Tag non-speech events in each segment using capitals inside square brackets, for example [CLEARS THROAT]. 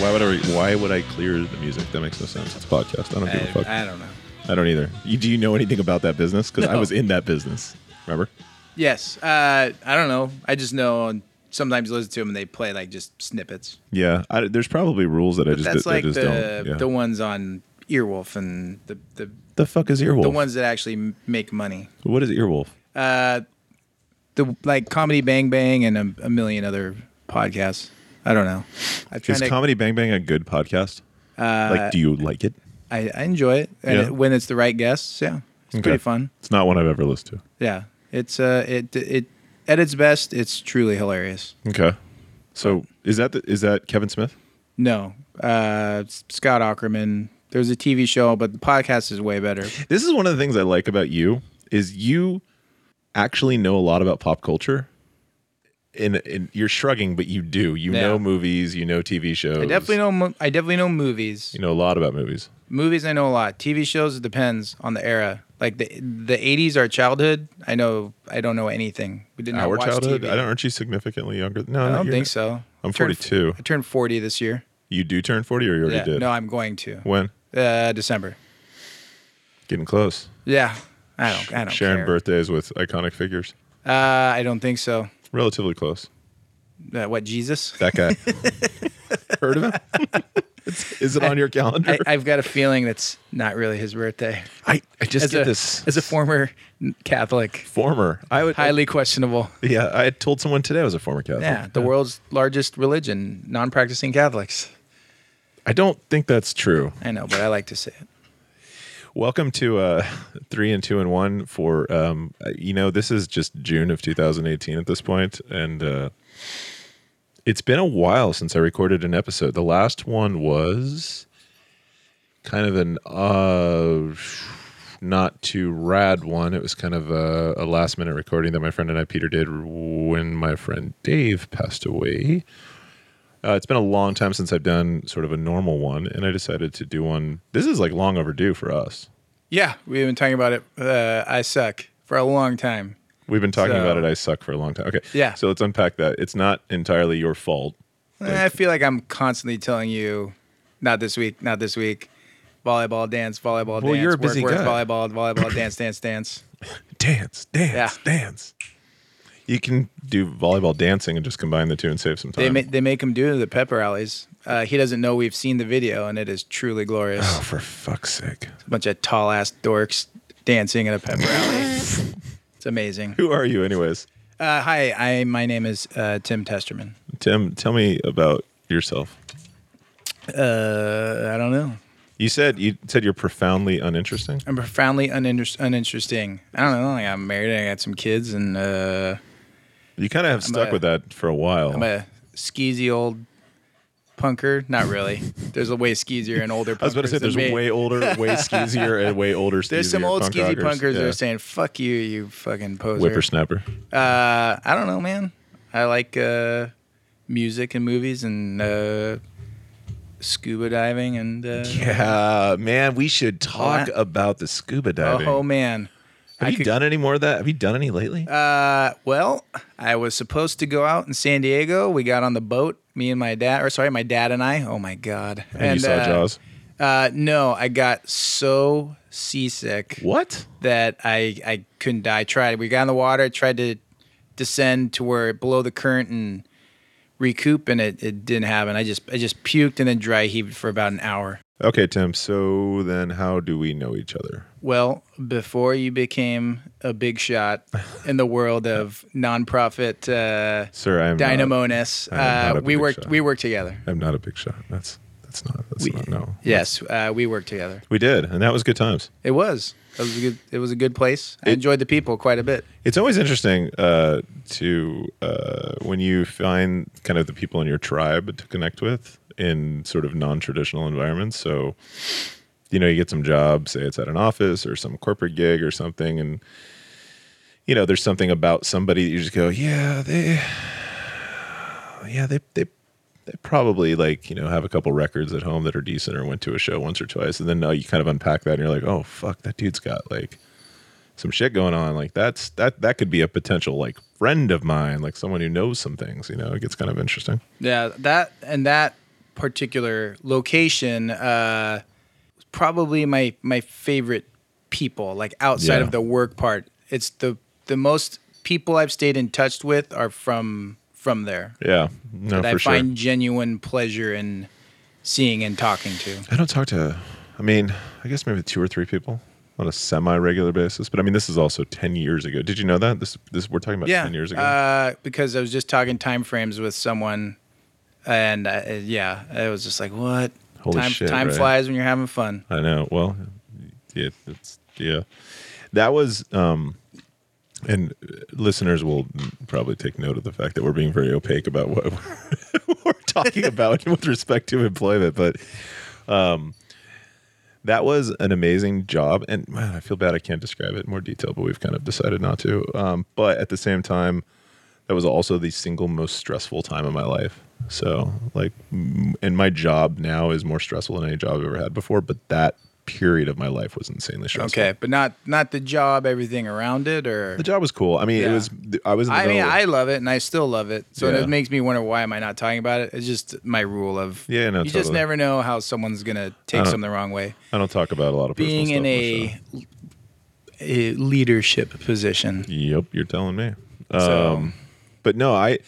Why would I? Why would I clear the music? That makes no sense. It's a podcast. I don't give a fuck. I, I don't know. I don't either. You, do you know anything about that business? Because I No. was in that business. Remember? Yes. Uh, I don't know. I just know sometimes listen to them and they play like just snippets. Yeah. I, there's probably rules that I But just that's that I like just the don't. Yeah. the ones on Earwolf and the the, the fuck is Earwolf? the ones that actually make money. What is Earwolf? Uh, the like comedy Bang Bang and a, a million other podcasts. I don't know. I Is to. Comedy Bang Bang a good podcast? uh, like, do you like it? I, I enjoy it, and Yeah. it, when it's the right guests, yeah, it's Okay. pretty fun. It's not one I've ever listened to. Yeah, it's uh, it it at its best, it's truly hilarious. Okay. So is that the, is that Kevin Smith? No, uh, Scott Aukerman. There's a TV show, but the podcast is way better. This is one of the things I like about you is you actually know a lot about pop culture. And, and you're shrugging, but you do. You Yeah. know movies. You know TV shows. I definitely know. I definitely know movies. You know a lot about movies. Movies, I know a lot. TV shows, it depends on the era. Like the the '80s, our childhood. I know. I don't know anything. We did not Our watch childhood. TV. I don't. Aren't you significantly younger? No, I don't think so. I'm Turned- 42. I turned 40 this year. You do turn 40, or you already Yeah. did? No, I'm going to. when? Uh, December. Getting close. Yeah. I don't. I don't Sharing care. birthdays with iconic figures. Uh, I don't think so. Relatively close. Uh, what Jesus? That guy. [LAUGHS] Heard of him? [LAUGHS] It's- is it on your calendar? I, I've got a feeling that's not really his birthday. I, I just As get a, this as a former Catholic, former. I would highly questionable. Yeah, I told someone today I was a former Catholic. Yeah, the world's largest religion, non-practicing Catholics. I don't think that's true. I know, but I like to say it. Welcome to uh, three and two and one for um, uh, you know this is just June of 2018 at this point, and uh, it's been a while since I recorded an episode. The last one was kind of an uh, not too rad one. It was kind of a, a last minute recording that my friend and I Peter did when my friend Dave passed away. Uh, it's been a long time since I've done sort of a normal one, and I decided to do one. This is like long overdue for us. Yeah, we've been talking about it. Uh, I suck for a long time. We've been talking So- about it. I suck for a long time. Okay. Yeah. So let's unpack that. It's not entirely your fault. I feel like I'm constantly telling you, not this week, not this week. Volleyball, dance, volleyball, Well, dance. you're a busy work, guy. Volleyball, volleyball, [COUGHS] dance, dance, dance. Dance, dance, Yeah. dance. You can do volleyball dancing and just combine the two and save some time. They ma- they make him do the pep rallies. Uh, he doesn't know we've seen the video, and it is truly glorious. oh, for fuck's sake! A bunch of tall ass dorks dancing at a pep rally. [LAUGHS] it's amazing. Who are you, anyways? Uh, hi, I my name is uh, Tim Testerman. Tim, tell me about yourself. Uh, I don't know. You said you said you're profoundly uninteresting. I'm profoundly uninter- uninteresting. I don't know. Like I'm married. I got some kids, and uh, You kind of have stuck a- with that for a while. I'm a skeezy old punker. Not really. There's a way skeezier and older. Punkers [LAUGHS] I was about to say there's me. way older, way [LAUGHS] skeezier, and way older. There's some old punk skeezy punkers that are saying "fuck you, you fucking poser." whippersnapper. Uh, I don't know, man. I like uh, music and movies and uh, scuba diving and uh, Yeah, man, we should talk about the scuba diving. oh man. Have I you could- done any more of that? Have you done any lately? Uh, well, I was supposed to go out in San Diego. We got on the boat, me and my dad, or sorry, my dad and I. Oh my god! and, you saw uh, Jaws. Uh, no, I got so seasick What? that I I couldn't die. I tried. We got in the water. Tried to descend to where below the current and recoup, and it, it didn't happen. I just I just puked and then dry heaved for about an hour. Okay, Tim. So then, how do we know each other? Well, before you became a big shot [LAUGHS] in the world of nonprofit uh, Sir, I am not- I am uh, a we worked shot. we worked together. I'm not a big shot. That's that's not that's We- not no. Yes, uh, we worked together. We did, and that was good times. It was. It was a good. It was a good place. I It- enjoyed the people quite a bit. It's always interesting uh, to uh, when you find kind of the people in your tribe to connect with in sort of non-traditional environments. So, you know, you get some job, say it's at an office or some corporate gig or something, and you know, there's something about somebody that you just go, yeah, they, yeah, they, they, they probably like you know have a couple records at home that are decent or went to a show once or twice and then you kind of unpack that and you're like oh fuck that dude's got like some shit going on like that's that that could be a potential like friend of mine like someone who knows some things you know it gets kind of interesting. Yeah, that and that particular location uh probably my my favorite people like outside Yeah. of the work part. It's the the most people I've stayed in touch with are from from there. yeah no that I sure find genuine pleasure in seeing and talking to. i don't talk to i mean i guess maybe two or three people on a semi-regular basis but i mean this is also 10 years ago did you know that this this we're talking about yeah, 10 years ago Uh, because I was just talking time frames with someone, and uh, yeah, it was just like, what? Holy time shit, time right? flies when you're having fun. I know. Well, yeah, it's yeah. That was um and listeners will probably take note of the fact that we're being very opaque about what [LAUGHS] we're talking about [LAUGHS] with respect to employment, but um that was an amazing job and man, I feel bad I can't describe it in more detail, but we've kind of decided not to. Um but at the same time that was also the single most stressful time of my life. So, like, and my job now is more stressful than any job I've ever had before. But that period of my life was insanely stressful. Okay, but not not the job, everything around it, or the job was cool. I mean, it was. I was. In the I mean, of- I love it and I still love it. So Yeah. it makes me wonder why am I not talking about it? It's just my rule of Yeah, no, you just never know how someone's gonna take something the wrong way. I don't talk about a lot of Being in a, a leadership position. Yep, you're telling me. So- Um, but no, I.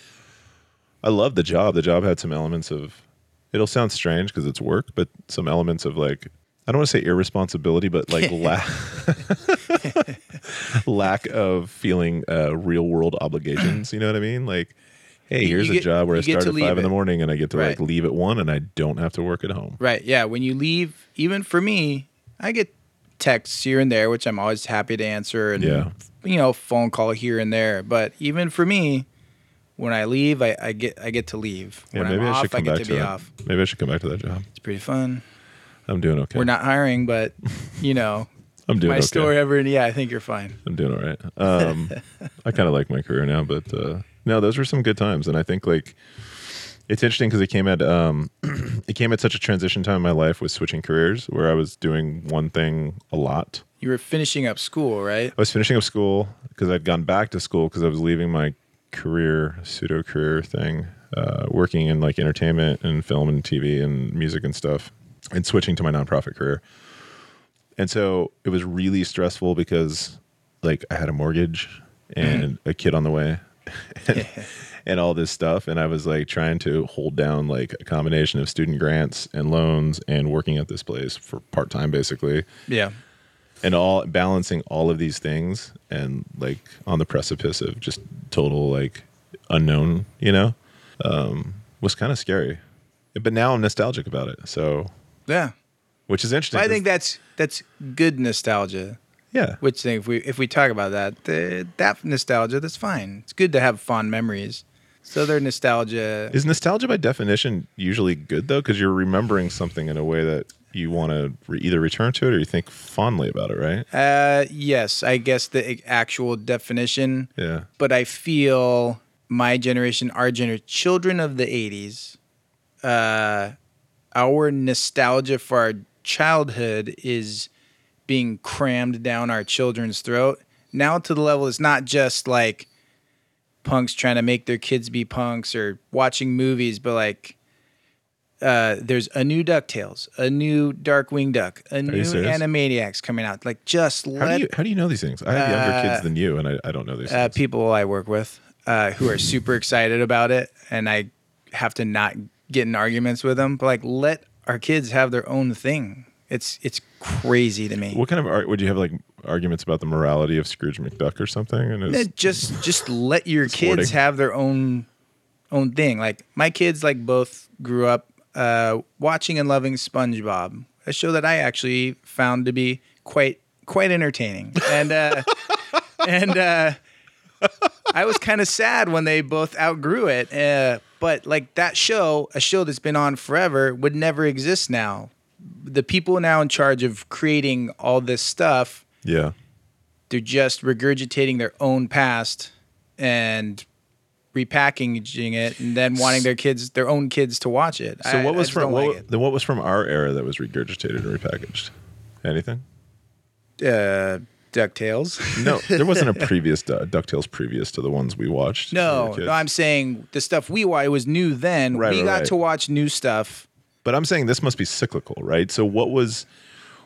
I love the job. The job had some elements of. It'll sound strange because it's work, but some elements of like I don't want to say irresponsibility, but like [LAUGHS] lack [LAUGHS] lack of feeling uh, real world obligations. You know what I mean? Like, hey, here's you a job where I start at five in the morning and I get to like leave at one, and I don't have to work at home. Right. Yeah. When you leave, even for me, I get texts here and there, which I'm always happy to answer, and Yeah. you know, phone call here and there. But even for me, when I leave, I, I get I get to leave. Yeah, when maybe I'm I off, should I come get back to to be that. off. Maybe I should come back to that job. It's pretty fun. I'm doing okay. We're not hiring, but [LAUGHS] you know, I'm doing my okay. story ever. Yeah, I think you're fine. I'm doing all right. Um, I kind of like my career now, but uh, no, those were some good times, and I think like it's interesting because it came at um, [CLEARS THROAT] it came at such a transition time in my life with switching careers, where I was doing one thing a lot. You were finishing up school, right? I was finishing up school because I'd gone back to school because I was leaving my career pseudo career thing, uh, working in like entertainment and film and TV and music and stuff, and switching to my nonprofit career. And so it was really stressful because like I had a mortgage and a kid on the way [LAUGHS] and, and all this stuff. And I was like trying to hold down like a combination of student grants and loans and working at this place for part time basically Yeah. And all balancing all of these things and like on the precipice of just total like unknown, you know, um, was kind of scary. But now I'm nostalgic about it. So, Yeah. which is interesting. I think that's that's good nostalgia. yeah, Which thing, if we if we talk about that, the, that nostalgia, that's fine. It's good to have fond memories. So their nostalgia. is nostalgia by definition usually good though? Because you're remembering something in a way that you want to re- either return to it or you think fondly about it, right? Uh, yes, I guess the actual definition. Yeah. But I feel my generation, our generation, children of the '80s, uh, our nostalgia for our childhood is being crammed down our children's throat now to the level it's not just like punks trying to make their kids be punks or watching movies, but like uh, there's a new DuckTales, a new Darkwing Duck, a new serious? Animaniacs coming out. Like just How let do you how do you know these things? I have younger Uh, kids than you, and I, I don't know these uh, things. people I work with uh, who are [LAUGHS] super excited about it, and I have to not get in arguments with them. But like, let our kids have their own thing. It's it's crazy to me. What kind of ar- would you have like arguments about the morality of Scrooge McDuck or something? And Uh, just [LAUGHS] just let your kids have their own own thing. Like my kids, like both grew up uh, watching and loving SpongeBob, a show that I actually found to be quite quite entertaining. And uh, [LAUGHS] and uh, I was kind of sad when they both outgrew it. Uh, but like that show, a show that's been on forever, would never exist now. The people now in charge of creating all this stuff yeah, they're just regurgitating their own past and repackaging it and then wanting their kids, their own kids, to watch it. So I- what was from what, like then what was from our era that was regurgitated and repackaged? Anything? uh, Ducktales? No, there [LAUGHS] wasn't a previous Du- Ducktales previous to the ones we watched. No, no, I'm saying the stuff we watched was new then. Right, we right, got right. to watch new stuff. But I'm saying this must be cyclical, right? So what was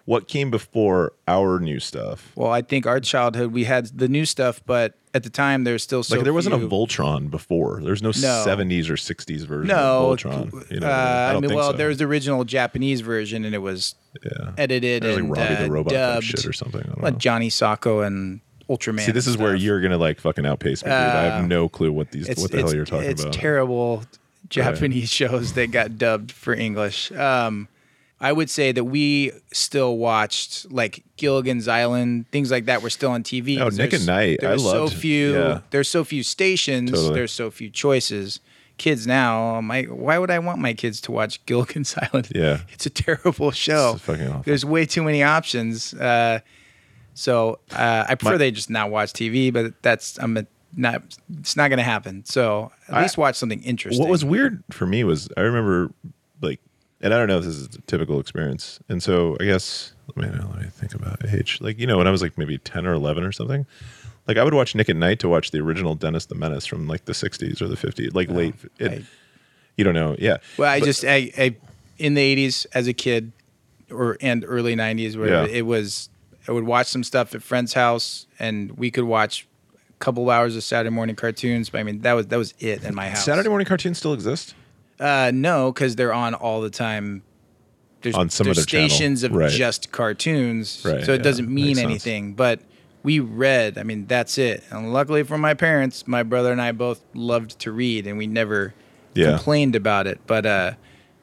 what came before our new stuff? Well, I think our childhood we had the new stuff, but at the time there's still so like there wasn't few. a Voltron before. There's no, No. 70s or 60s version No, of Voltron. You know, uh, I I mean, well, so. there was the original Japanese version, and it was yeah. edited There's and like Robbie uh, the Robot dubbed. shit or something. I like know. Johnny Sokko and Ultraman. See, this is and where you're gonna like fucking outpace me, dude. I have Uh, no clue what these what the hell you're talking it's about. terrible Japanese [LAUGHS] shows that got dubbed for English. Um, I would say that we still watched like Gilligan's Island, things like that were still on TV. Oh, Nick at Night. I There's so few. yeah. There's so few stations. Totally. There's so few choices. Kids now, my why would I want my kids to watch [LAUGHS] Gilligan's Island? Yeah. [LAUGHS] it's a terrible show. It's fucking awful. There's way too many options. Uh, so uh, I prefer My- they just not watch TV, but that's I'm a, not. It's not going to happen. So at I- least watch something interesting. What was weird for me was I remember like, and I don't know if this is a typical experience. And so I guess let me let me think about age. Like you know when I was like maybe ten or eleven or something. Like I would watch Nick at Night to watch the original Dennis the Menace from like the '60s or the '50s, like oh, late. It, I- you don't know, yeah. Well, I But- just I, I in the '80s as a kid, or and early '90s, where Yeah. it was I would watch some stuff at friend's house, and we could watch a couple of hours of Saturday morning cartoons. But I mean, that was that was it in my house. Saturday morning cartoons still exist. Uh, no, because they're on all the time. There's, On some there's other channel. stations of Right. just cartoons, Right, so it yeah, doesn't mean makes sense. anything. But we read. I mean, that's it. And luckily for my parents, my brother and I both loved to read, and we never Yeah. complained about it. But uh,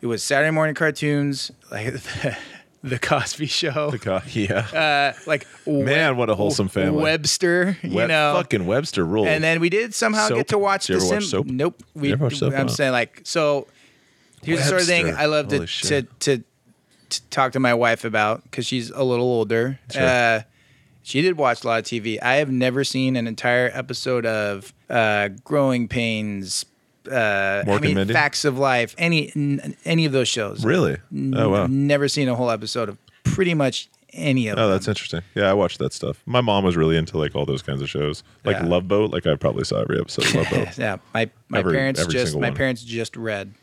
it was Saturday morning cartoons, like [LAUGHS] the, Cosby Show. The co- yeah, Uh, like Man, what a wholesome family. Webster, you Web- know, fucking Webster rule. and then we did somehow Soap? get to watch Did you the ever watch Sim- Soap? Nope. We, You ever watch Soap? I'm No. saying like so. Here's the sort of thing Webster. I love to Holy to, shit. to to talk to my wife about because she's a little older. Sure. Uh, she did watch a lot of TV. I have never seen an entire episode of uh, Growing Pains. Uh, Mork I and mean, Mindy? Facts of Life. Any n- any of those shows. really, oh wow. Never seen a whole episode of pretty much any of Oh, them. that's interesting. Yeah, I watched that stuff. My mom was really into like all those kinds of shows, like Yeah. Love Boat. Like I probably saw every episode of Love Boat. [LAUGHS] yeah, my my Every- parents every just single my one. parents just read.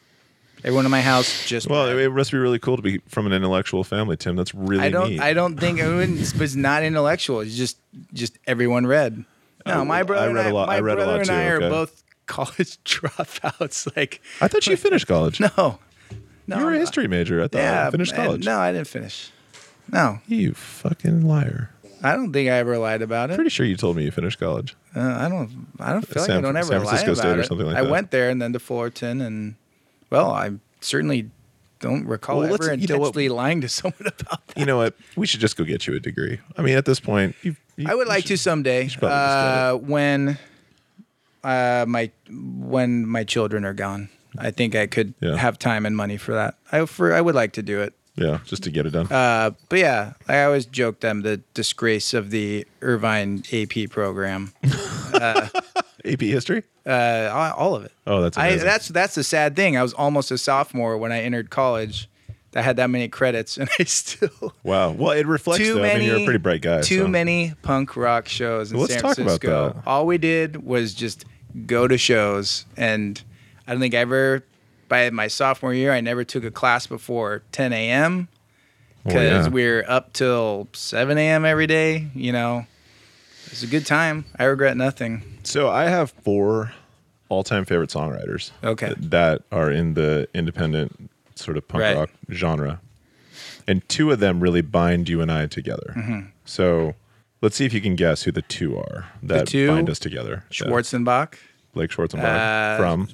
Everyone in my house just. Well, read. it, it must be really cool to be from an intellectual family, Tim. That's really I don't. neat. I don't think it was not it's not intellectual. It's just just everyone read. No, Oh, my I read and a lot- My I read a brother lot and too, I are okay. both college [LAUGHS] dropouts. Like I thought you finished college. [LAUGHS] no, no. you were a history major. I thought Yeah, you finished college. No, I didn't finish. No, You fucking liar. I don't think I ever lied about it. Pretty sure you told me you finished college. Uh, I don't. I don't feel like I San- don't ever San lie Francisco about State or something like I that. went there and then to Fullerton, and well, I certainly don't recall Well, ever you know what- intentionally lying to [LAUGHS] someone about that. You know what? We should just go get you a degree. I mean, at this point, you, you, I would like should- to someday should probably just get uh, when uh, my when my children are gone. I think I could Yeah. have time and money for that. I for I would like to do it. Yeah, just to get it done. Uh, but yeah, I always joke them the disgrace of the Irvine AP program. [LAUGHS] AP history. Uh, all of it. Oh, that's I, that's that's the sad thing. I was almost a sophomore when I entered college. I had that many credits, [LAUGHS] and I still wow. Well, it reflects. too though. many. I mean, you're a pretty bright guy. Too so. many punk rock shows in Well, let's San talk about Francisco. All we did was just go to shows, and I don't think I ever. By my sophomore year, I never took a class before 10 a.m. Because yeah. we're up till 7 a.m. every day. You know, it's a good time. I regret nothing. So I have four all-time favorite songwriters. Okay. th- That are in the independent sort of punk Right. rock genre, and two of them really bind you and I together. Mm-hmm. So let's see if you can guess who the two are that two? bind us together. Schwarzenbach, Blake Schwarzenbach Uh, from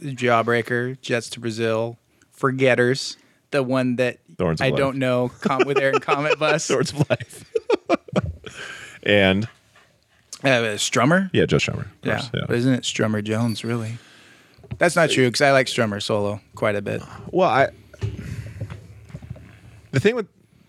Jawbreaker, Jets to Brazil, Forgetters, the one that Thorns of I Life. don't know, com- with Aaron Cometbus, [LAUGHS] uh, Swords of Life, [LAUGHS] and Strummer. yeah, Joe Strummer. of Yeah. course, yeah. But isn't it Strummer Jones, really? That's not true because I like Strummer solo quite a bit. Well, I the thing with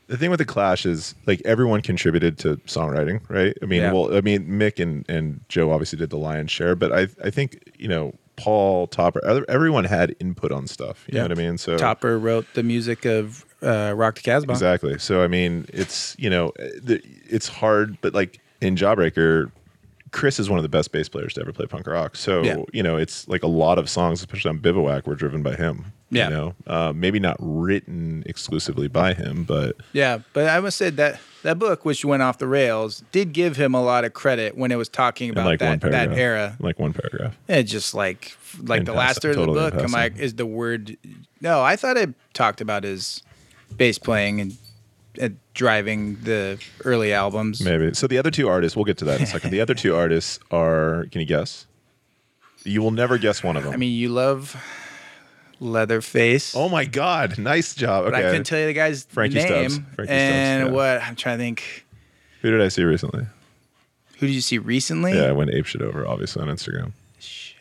the thing with the Clash is like everyone contributed to songwriting, right? I mean, Yeah. well, I mean, Mick and and Joe obviously did the lion's share, but I I think you know Paul Topper, everyone had input on stuff. You Yeah. know what I mean? So Topper wrote the music of uh, Rock the Casbah. Exactly. So I mean, it's you know, it's hard, but like in Jawbreaker, Chris is one of the best bass players to ever play punk rock. So Yeah. you know, it's like a lot of songs, especially on Bivouac, were driven by him. Yeah. You know, uh, maybe not written exclusively by him, but Yeah, but I must say that that book, which went off the rails, did give him a lot of credit when it was talking about like that, that era. like one paragraph. It just like like In the last third totally of the book, I'm like, is the word? No, I thought it talked about his bass playing and, and driving the early albums. Maybe. So the other two artists, we'll get to that in a second. The other two [LAUGHS] artists are. Can you guess? You will never guess one of them. I mean, you love Leatherface. oh my god! Nice job. but I couldn't tell you the guy's Frankie name. Stubbs. Frankie and Stubbs, yeah. what I'm trying to think. Who did I see recently? Who did you see recently? Yeah, I went ape shit over, obviously on Instagram. Shit.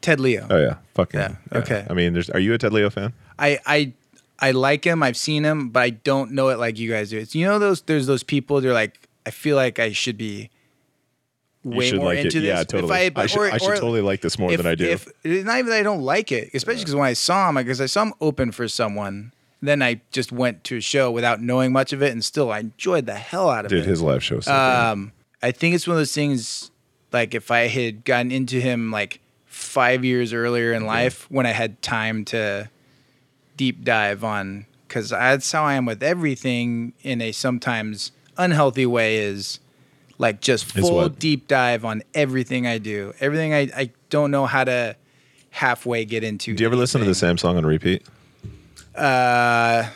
Ted Leo. Oh yeah, fucking. Yeah, okay. I mean, there's. Are you a Ted Leo fan? I I I like him. I've seen him, but I don't know it like you guys do. It's you know those there's those people. They're like I feel like I should be way more like into it. this. Yeah, If totally. I, but- should, or- I should totally like this more if, than I do. If, it's not even that I don't like it, especially because when I saw him, because I saw him open for someone, then I just went to a show without knowing much of it, and still I enjoyed the hell out of Dude, it. Did his live show. So. Um, I think it's one of those things. Like if I had gotten into him like five years earlier in life, when I had time to deep dive on, because that's how I am with everything in a sometimes unhealthy way. Is like just full deep dive on everything I do, everything I I don't know how to halfway get into. Do you ever listen to the same song on repeat? Uh,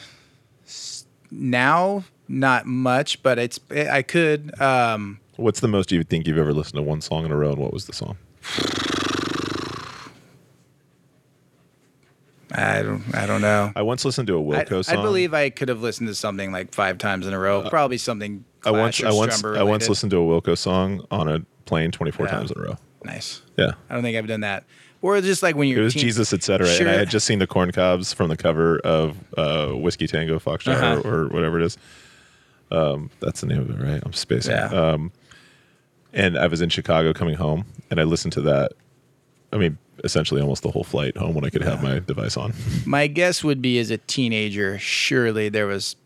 now not much, but it's I could. Um, What's the most you think you've ever listened to one song in a row, and what was the song? I don't. I don't know. I once listened to a Wilco I song. believe I could have listened to something like five times in a row. Probably something. I once, I once, I once listened to a Wilco song on a plane 24 Yeah. times in a row. Nice. Yeah. I don't think I've done that. Or just like when you're. It was teen- Jesus, etc. Sure. And I had just seen the corn cobs from the cover of uh, Whiskey Tango Foxtrot Uh-huh. or, or whatever it is. Um, that's the name of it, right? I'm spacing. Yeah. Um, and I was in Chicago coming home, and I listened to that. I mean, essentially almost the whole flight home when I could have my device on. [LAUGHS] My guess would be as a teenager, surely there was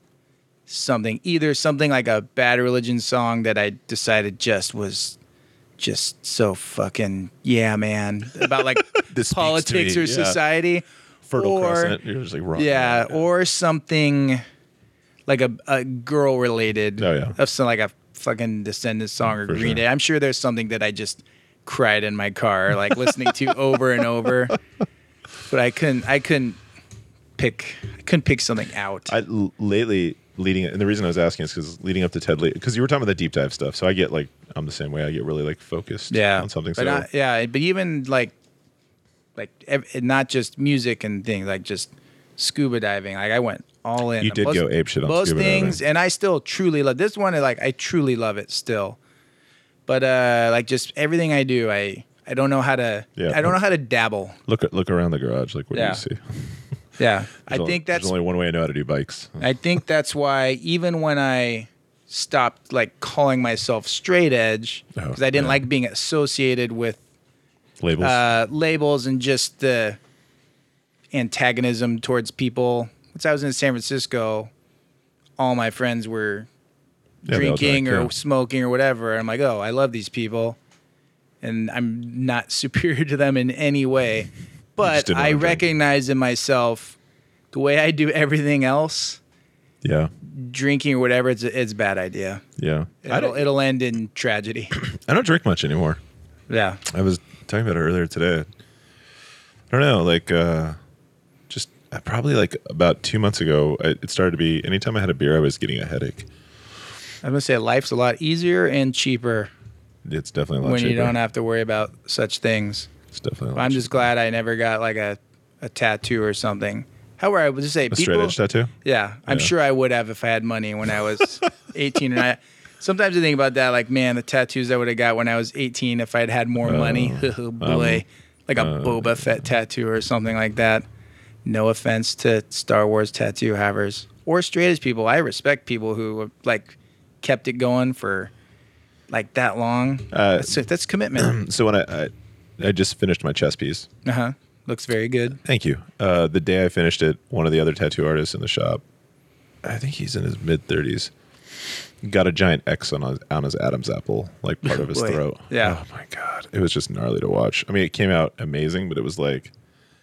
something, either something like a Bad Religion song that I decided just was just so fucking yeah, man, about like [LAUGHS] This politics or yeah. society. Fertile or, Crescent. You're just like, wrong. Yeah, or something like a, a girl related. Oh, yeah. Of some like a fucking Descendants song or For Green sure. Day. I'm sure there's something that I just cried in my car, like listening to [LAUGHS] over and over. But I couldn't. I couldn't pick. I couldn't pick something out. I l- lately leading, and the reason I was asking is because leading up to Ted, because you were talking about the deep dive stuff. So I get like, I'm the same way. I get really like focused yeah, on something. But so not, yeah, but even like, like ev- not just music and things, like just scuba diving. Like I went all in. You did Most- go apeshit on most scuba things, diving. and I still truly love this one. Like I truly love it still. But uh, like just everything I do, I I don't know how to. Yeah. I don't know how to dabble. look look around the garage. Like, what Yeah. do you see? Yeah, I There's only- think that's only one way I know how to do bikes. I think that's why even when I stopped like calling myself straight edge Oh, because I didn't yeah. like being associated with Labels. uh, labels and just the antagonism towards people. Once I was in San Francisco, all my friends were Yeah, drinking or yeah. smoking or whatever. I'm like, oh, I love these people, and I'm not [LAUGHS] superior to them in any way. But I wanna drink. recognize in myself the way I do everything else, yeah, drinking or whatever. It's a, it's a bad idea. yeah. It'll, it'll end in tragedy. [CLEARS THROAT] I don't drink much anymore. yeah. I was talking about it earlier today. I don't know, like uh just uh, probably like about two months ago, I, it started to be. Anytime I had a beer, I was getting a headache. I'm gonna say life's a lot easier and cheaper It's definitely a lot when cheaper. you don't have to worry about such things. It's definitely. A I'm just glad I never got like a, a tattoo or something. However, I would just say a straight edge tattoo. Yeah, I'm Yeah. sure I would have if I had money when I was [LAUGHS] 18 and I. Sometimes I think about that, like, man, the tattoos I would have got when I was 18 if I'd had more money. [LAUGHS] oh boy, like a uh, Boba Fett tattoo or something like that. No offense to Star Wars tattoo havers or straight edge people. I respect people who like kept it going for like that long. Uh, that's, that's commitment. [CLEARS THROAT] So when I, I I just finished my chess piece. Uh huh. Looks very good. Thank you. Uh, the day I finished it, one of the other tattoo artists in the shop, I think he's in his mid thirties, got a giant X on his, on his Adam's apple, like part of his [LAUGHS] throat. Yeah. Oh my god, it was just gnarly to watch. I mean, it came out amazing, but it was like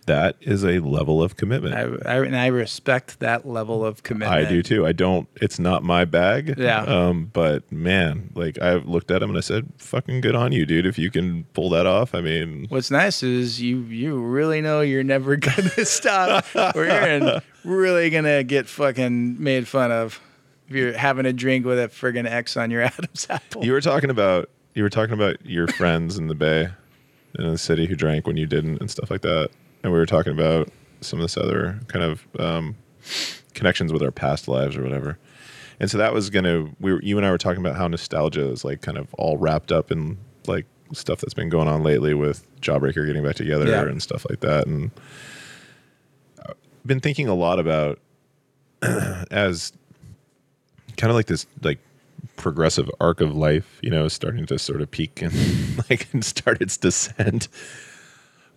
that is a level of commitment. I, I and I respect that level of commitment. I do too. I don't. It's not my bag. Yeah. Um. But man, like I looked at him and I said, "Fucking good on you, dude. If you can pull that off, I mean, What's nice is you you really know you're never [LAUGHS] gonna stop, or you're [LAUGHS] really gonna get fucking made fun of if you're having a drink with a friggin' X on your [LAUGHS] Adam's apple. you were talking about you were talking about your friends in the Bay, in the city who drank when you didn't and stuff like that, and we were talking about some of this other kind of um, connections with our past lives or whatever. And so that was gonna. We were, you and I were talking about how nostalgia is like kind of all wrapped up in like stuff that's been going on lately with Jawbreaker getting back together Yeah. and stuff like that. And I've been thinking a lot about [CLEARS THROAT] as kind of like this like progressive arc of life, you know, starting to sort of peak and [LAUGHS] like and start its descent.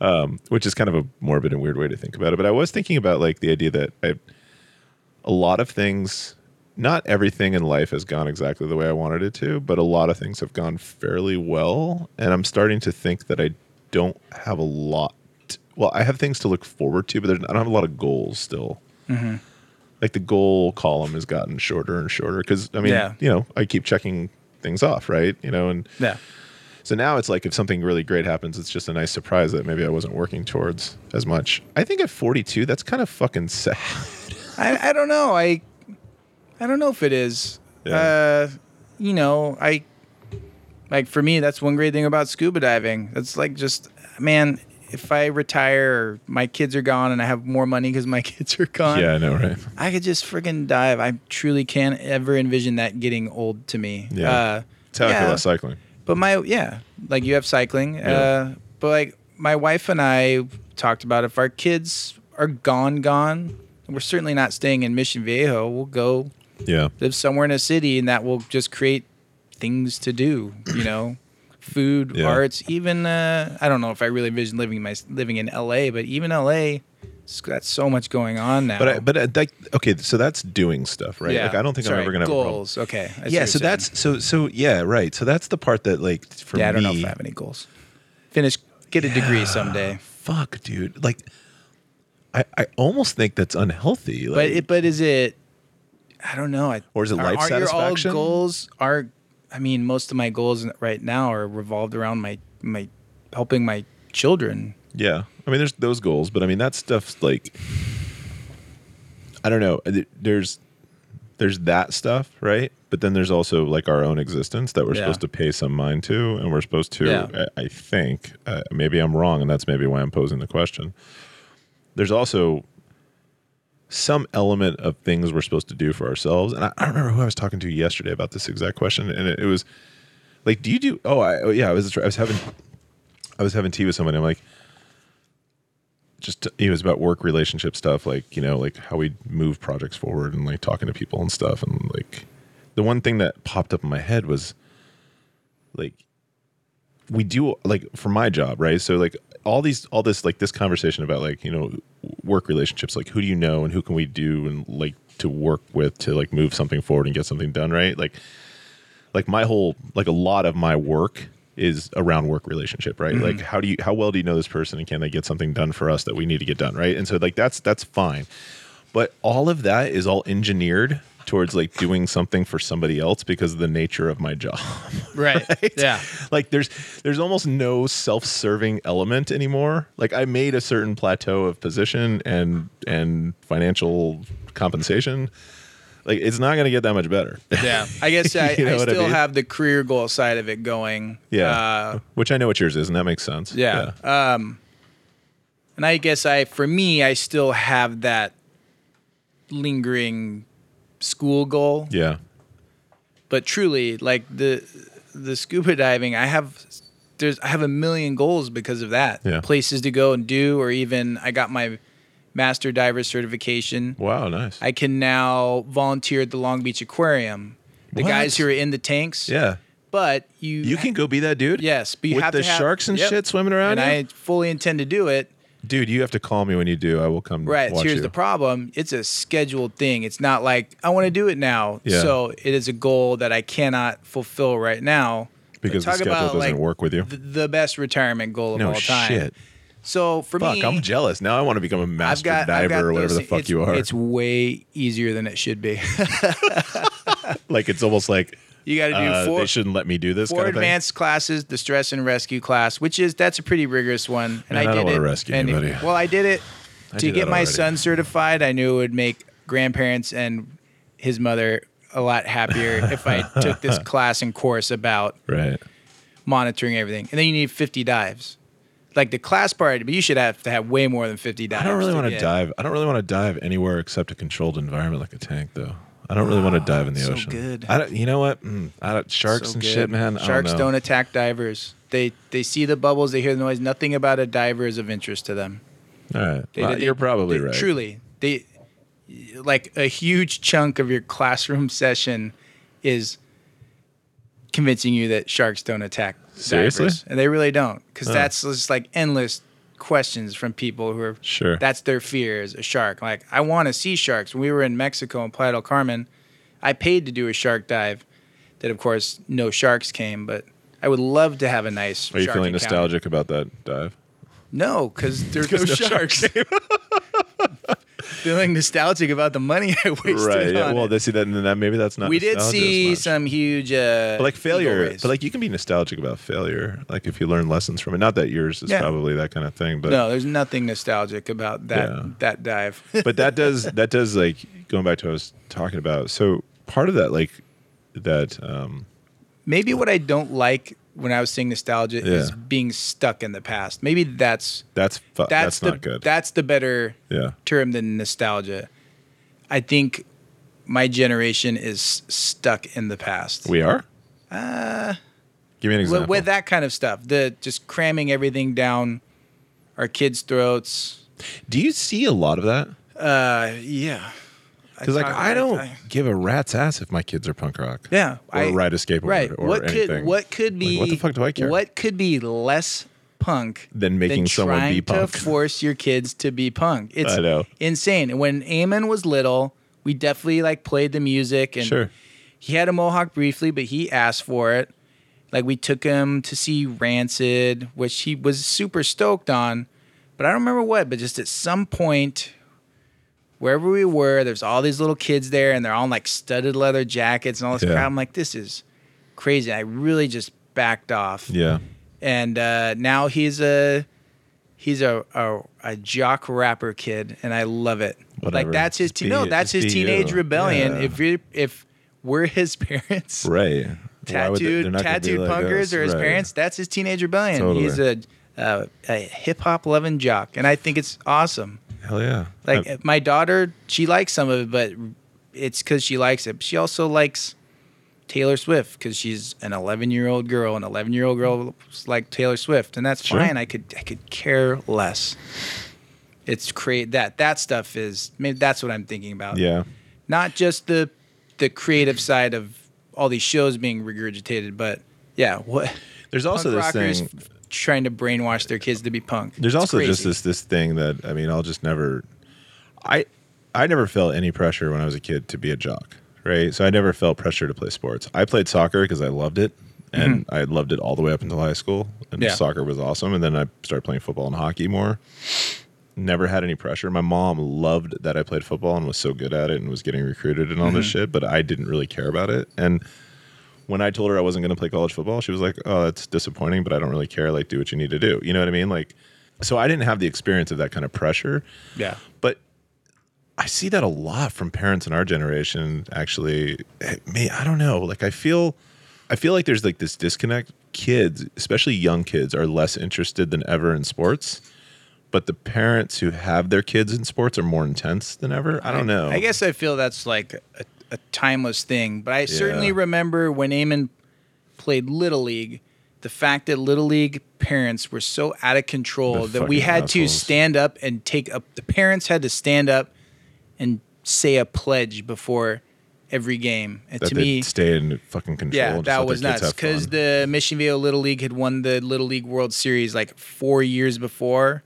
Um, which is kind of a morbid and weird way to think about it. But I was thinking about like the idea that I, a lot of things, not everything in life has gone exactly the way I wanted it to, but a lot of things have gone fairly well. And I'm starting to think that I don't have a lot. Well, I have things to look forward to, but I don't have a lot of goals still. Like the goal column has gotten shorter and shorter because I mean, Yeah. you know, I keep checking things off, right? You know, and Yeah. So now it's like if something really great happens, it's just a nice surprise that maybe I wasn't working towards as much. I think at 42, that's kind of fucking [LAUGHS] sad. I, I don't know. I I don't know if it is. Yeah. Uh, you know, I like for me that's one great thing about scuba diving. It's like just man, if I retire or my kids are gone and I have more money because my [LAUGHS] kids are gone, yeah, I know, right? I could just friggin' dive. I truly can't ever envision that getting old to me. Yeah. Uh, It's how I yeah. feel about cycling. But my yeah, like you have cycling. Yeah. Uh, but like my wife and I talked about if our kids are gone, gone, we're certainly not staying in Mission Viejo. We'll go Yeah. live somewhere in a city, and that will just create things to do. You know, [COUGHS] food, Yeah. arts, even uh, I don't know if I really envision living my living in L.A., but even L.A. It's got so much going on now. But I, but uh, like okay, so that's doing stuff, right? yeah. Like I don't think Sorry, I'm ever gonna have a problem. goals. Okay. Yeah, so saying. that's so so yeah, right. So that's the part that like for yeah. I don't know if I have any goals. Finish, get a degree someday. Fuck, dude. Like, I I almost think that's unhealthy. Like, But it, but is it? I don't know. I, Or is it are- life aren't your all goals are. I mean, most of my goals right now are revolved around my my helping my children. Yeah, I mean, there's those goals, but I mean, that stuff's like, I don't know. There's there's that stuff, right? But then there's also like our own existence that we're Yeah. supposed to pay some mind to, and we're supposed to. Yeah. I, I think uh, maybe I'm wrong, and that's maybe why I'm posing the question. There's also some element of things we're supposed to do for ourselves, and I, I remember who I was talking to yesterday about this exact question, and it, it was like, "Do you do?" Oh, I, oh yeah, I was I was having I was having tea with somebody. I'm like, just it was about work relationship stuff, like you know, like how we move projects forward and like talking to people and stuff. And like the one thing that popped up in my head was like we do like for my job, right? So like all these all this like this conversation about like you know work relationships, like who do you know and who can we do and like to work with to like move something forward and get something done, right? Like like my whole like a lot of my work is around work relationship right? Mm-hmm. Like how do you how well do you know this person and can they get something done for us that we need to get done right? And so like that's that's fine. But all of that is all engineered towards like doing something for somebody else because of the nature of my job. [LAUGHS] Right. Yeah. like there's there's almost no self-serving element anymore. Like i made a certain plateau of position and and financial compensation like it's not going to get that much better Yeah. [LAUGHS] I guess I, [LAUGHS] You know I what I still mean? have the career goal side of it going. yeah Uh, which i know what yours is and that makes sense yeah. Um, and I guess I, for me, I still have that lingering school goal. yeah but truly like the the scuba diving i have there's i have a million goals because of that Yeah. places to go and do or even i got my master diver certification wow nice i can now volunteer at the long beach aquarium the What? guys who are in the tanks yeah but you You can go be that dude. yes, but you with have the to have, sharks and yep. shit swimming around And you. I fully intend to do it. dude, you have to call me when you do. I will come. Right. Here's you. the problem. It's a scheduled thing. It's not like I want to do it now. Yeah. So it is a goal that I cannot fulfill right now. But because the talk schedule about, doesn't like, work with you. The, the best retirement goal of no all time. shit. So for Fuck, me, I'm jealous. Now I want to become a master got, diver or whatever those the fuck you are. It's way easier than it should be. [LAUGHS] like it's almost like you got to do uh, four, they shouldn't let me do this. four kind of thing. advanced classes, the stress and rescue class, which is that's a pretty rigorous one. And Man, I I did don't wanna it. rescue and anybody. well, I did it I to get my already. son certified. I knew it would make grandparents and his mother a lot happier if I took this [LAUGHS] class and course about Right. monitoring everything. And then you need 50 dives. Like the class part, but you should have to have way more than 50 dives. I don't really want to get- dive. I don't really want to dive anywhere except a controlled environment like a tank, though. I don't really want to dive in the so ocean. good. I don't, you know what? Mm, I don't, sharks So and good. shit, man. Sharks don't, don't, attack divers. They they see the bubbles, they hear the noise. Nothing about a diver is of interest to them. All right. They, Well, they- you're probably they- right. Truly, they like a huge chunk of your [LAUGHS] classroom session is convincing you that sharks don't attack Seriously? divers, and they really don't, because Huh. that's just like endless questions from people who are Sure. that's their fear is a shark. Like I want to see sharks. When we were in Mexico in Playa del Carmen, I paid to do a shark dive. That of course no sharks came, but I would love to have a nice. Are you shark feeling encounter. nostalgic about that dive? No, because there's [LAUGHS] no, no sharks. [LAUGHS] feeling nostalgic about the money [LAUGHS] I wasted right. Yeah. Well, it. they see that, and then that maybe that's not. we did see some huge, uh, But like failure, but like you can be nostalgic about failure. Like if you learn lessons from it. Not that yours is Yeah. probably that kind of thing, but no, there's nothing nostalgic about that Yeah. that dive. [LAUGHS] but that does that does like going back to what I was talking about. So part of that like that um Maybe what I don't like when I was saying nostalgia is being stuck in the past. Maybe that's that's fu- that's, that's, the not good. that's the better yeah. term than nostalgia. I think my generation is stuck in the past. We are? Uh Give me an with, example. with that kind of stuff. The just cramming everything down our kids' throats. Do you see a lot of that? Uh, yeah. Because like I don't I- give a rat's ass if my kids are punk rock. yeah, Or I ride a skateboard Right. or what anything. could what could Like, be what the fuck do I care? What could be less punk Than making someone be punk. to force your kids to be punk? It's I know. insane. When Eamon was little, we definitely like played the music and Sure. he had a mohawk briefly, but he asked for it. Like we took him to see Rancid, which he was super stoked on, but I don't remember what. But just at some point, wherever we were, there's all these little kids there, and they're all in like studded leather jackets and all this Yeah. crap. I'm like, this is crazy. I really just backed off. Yeah. And uh, now he's a he's a, a a jock rapper kid, and I love it. Whatever. Like that's his te- no, that's his teenage you. rebellion. Yeah. If we if we're his [LAUGHS] parents, Right. Would they- tattooed not gonna be tattooed like punkers us. or his Right. parents, that's his teenage rebellion. Totally. He's a uh, a hip hop loving jock, and I think it's awesome. Hell yeah. Like I- my daughter, she likes some of it, but it's because she likes it. She also likes Taylor Swift because she's an 11 year old girl. An 11 year old girl like Taylor Swift, and that's Sure. fine. I could I could care less. It's create that that stuff is maybe that's what I'm thinking about. yeah. Not just the the creative side of all these shows being regurgitated, but yeah, what There's also punk this rockers thing trying to brainwash their kids to be punk. There's It's also just this this thing that I mean, I'll just never. I I never felt any pressure when I was a kid to be a jock, right? So I never felt pressure to play sports. I played soccer because I loved it, and I loved it all the way up until high school. And Mm-hmm. Yeah. soccer was awesome. And then I started playing football and hockey more. Never had any pressure. My mom loved that I played football and was so good at it and was getting recruited and all this Mm-hmm. shit, but I didn't really care about it. And when I told her I wasn't going to play college football, she was like, "Oh, that's disappointing, but I don't really care. Like, do what you need to do." You know what I mean? Like, so I didn't have the experience of that kind of pressure, yeah. but I see that a lot from parents in our generation. Actually, me, I don't know. Like, I feel, I feel like there's like this disconnect. Kids, especially young kids, are less interested than ever in sports. But the parents who have their kids in sports are more intense than ever. I don't know. I guess I feel that's like a, a timeless thing, but I certainly remember when Eamon played Little League, the fact that Little League parents were so out of control The that we had to stand up and take up, the parents had to stand up and say a pledge before every game. And that to me, stay in fucking control. yeah, that was nuts because the Mission Viejo Little League had won the Little League World Series like four years before,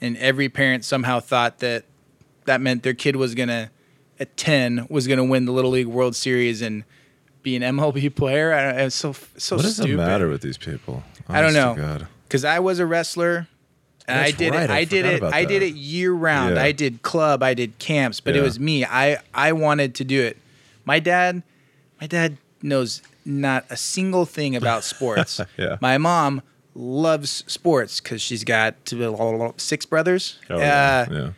and every parent somehow thought that that meant their kid was gonna, at ten, was gonna win the Little League World Series and be an MLB player. I don't, it's so so what does stupid. the matter with these people? I don't know. Because I was a wrestler. And I did right, it. I I, did it. I did it year round. Yeah. I did club. I did camps, but it was me. I I wanted to do it. My dad, my dad knows not a single thing about [LAUGHS] sports. Yeah. My mom loves sports because she's got six brothers. Oh, yeah. Uh, yeah.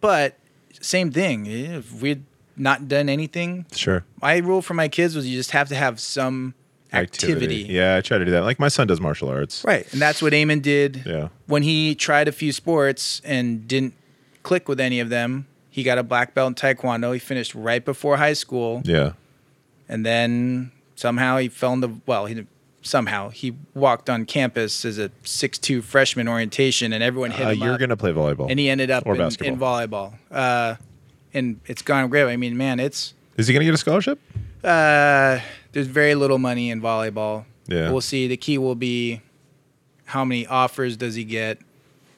But same thing. If we'd not done anything, Sure. my rule for my kids was you just have to have some activity. Yeah, I try to do that. Like my son does martial arts. Right. And that's what Eamon did Yeah. when he tried a few sports and didn't click with any of them. He got a black belt in Taekwondo. He finished right before high school. Yeah. And then somehow he fell into, well, he didn't- somehow he walked on campus as a six-two freshman orientation and everyone hit Uh, him you're up. gonna play volleyball. and he ended up or in, basketball. in volleyball. Uh, and it's gone great. I mean, man, it's, Is he gonna get a scholarship? uh, there's very little money in volleyball. Yeah. We'll see. The key will be how many offers does he get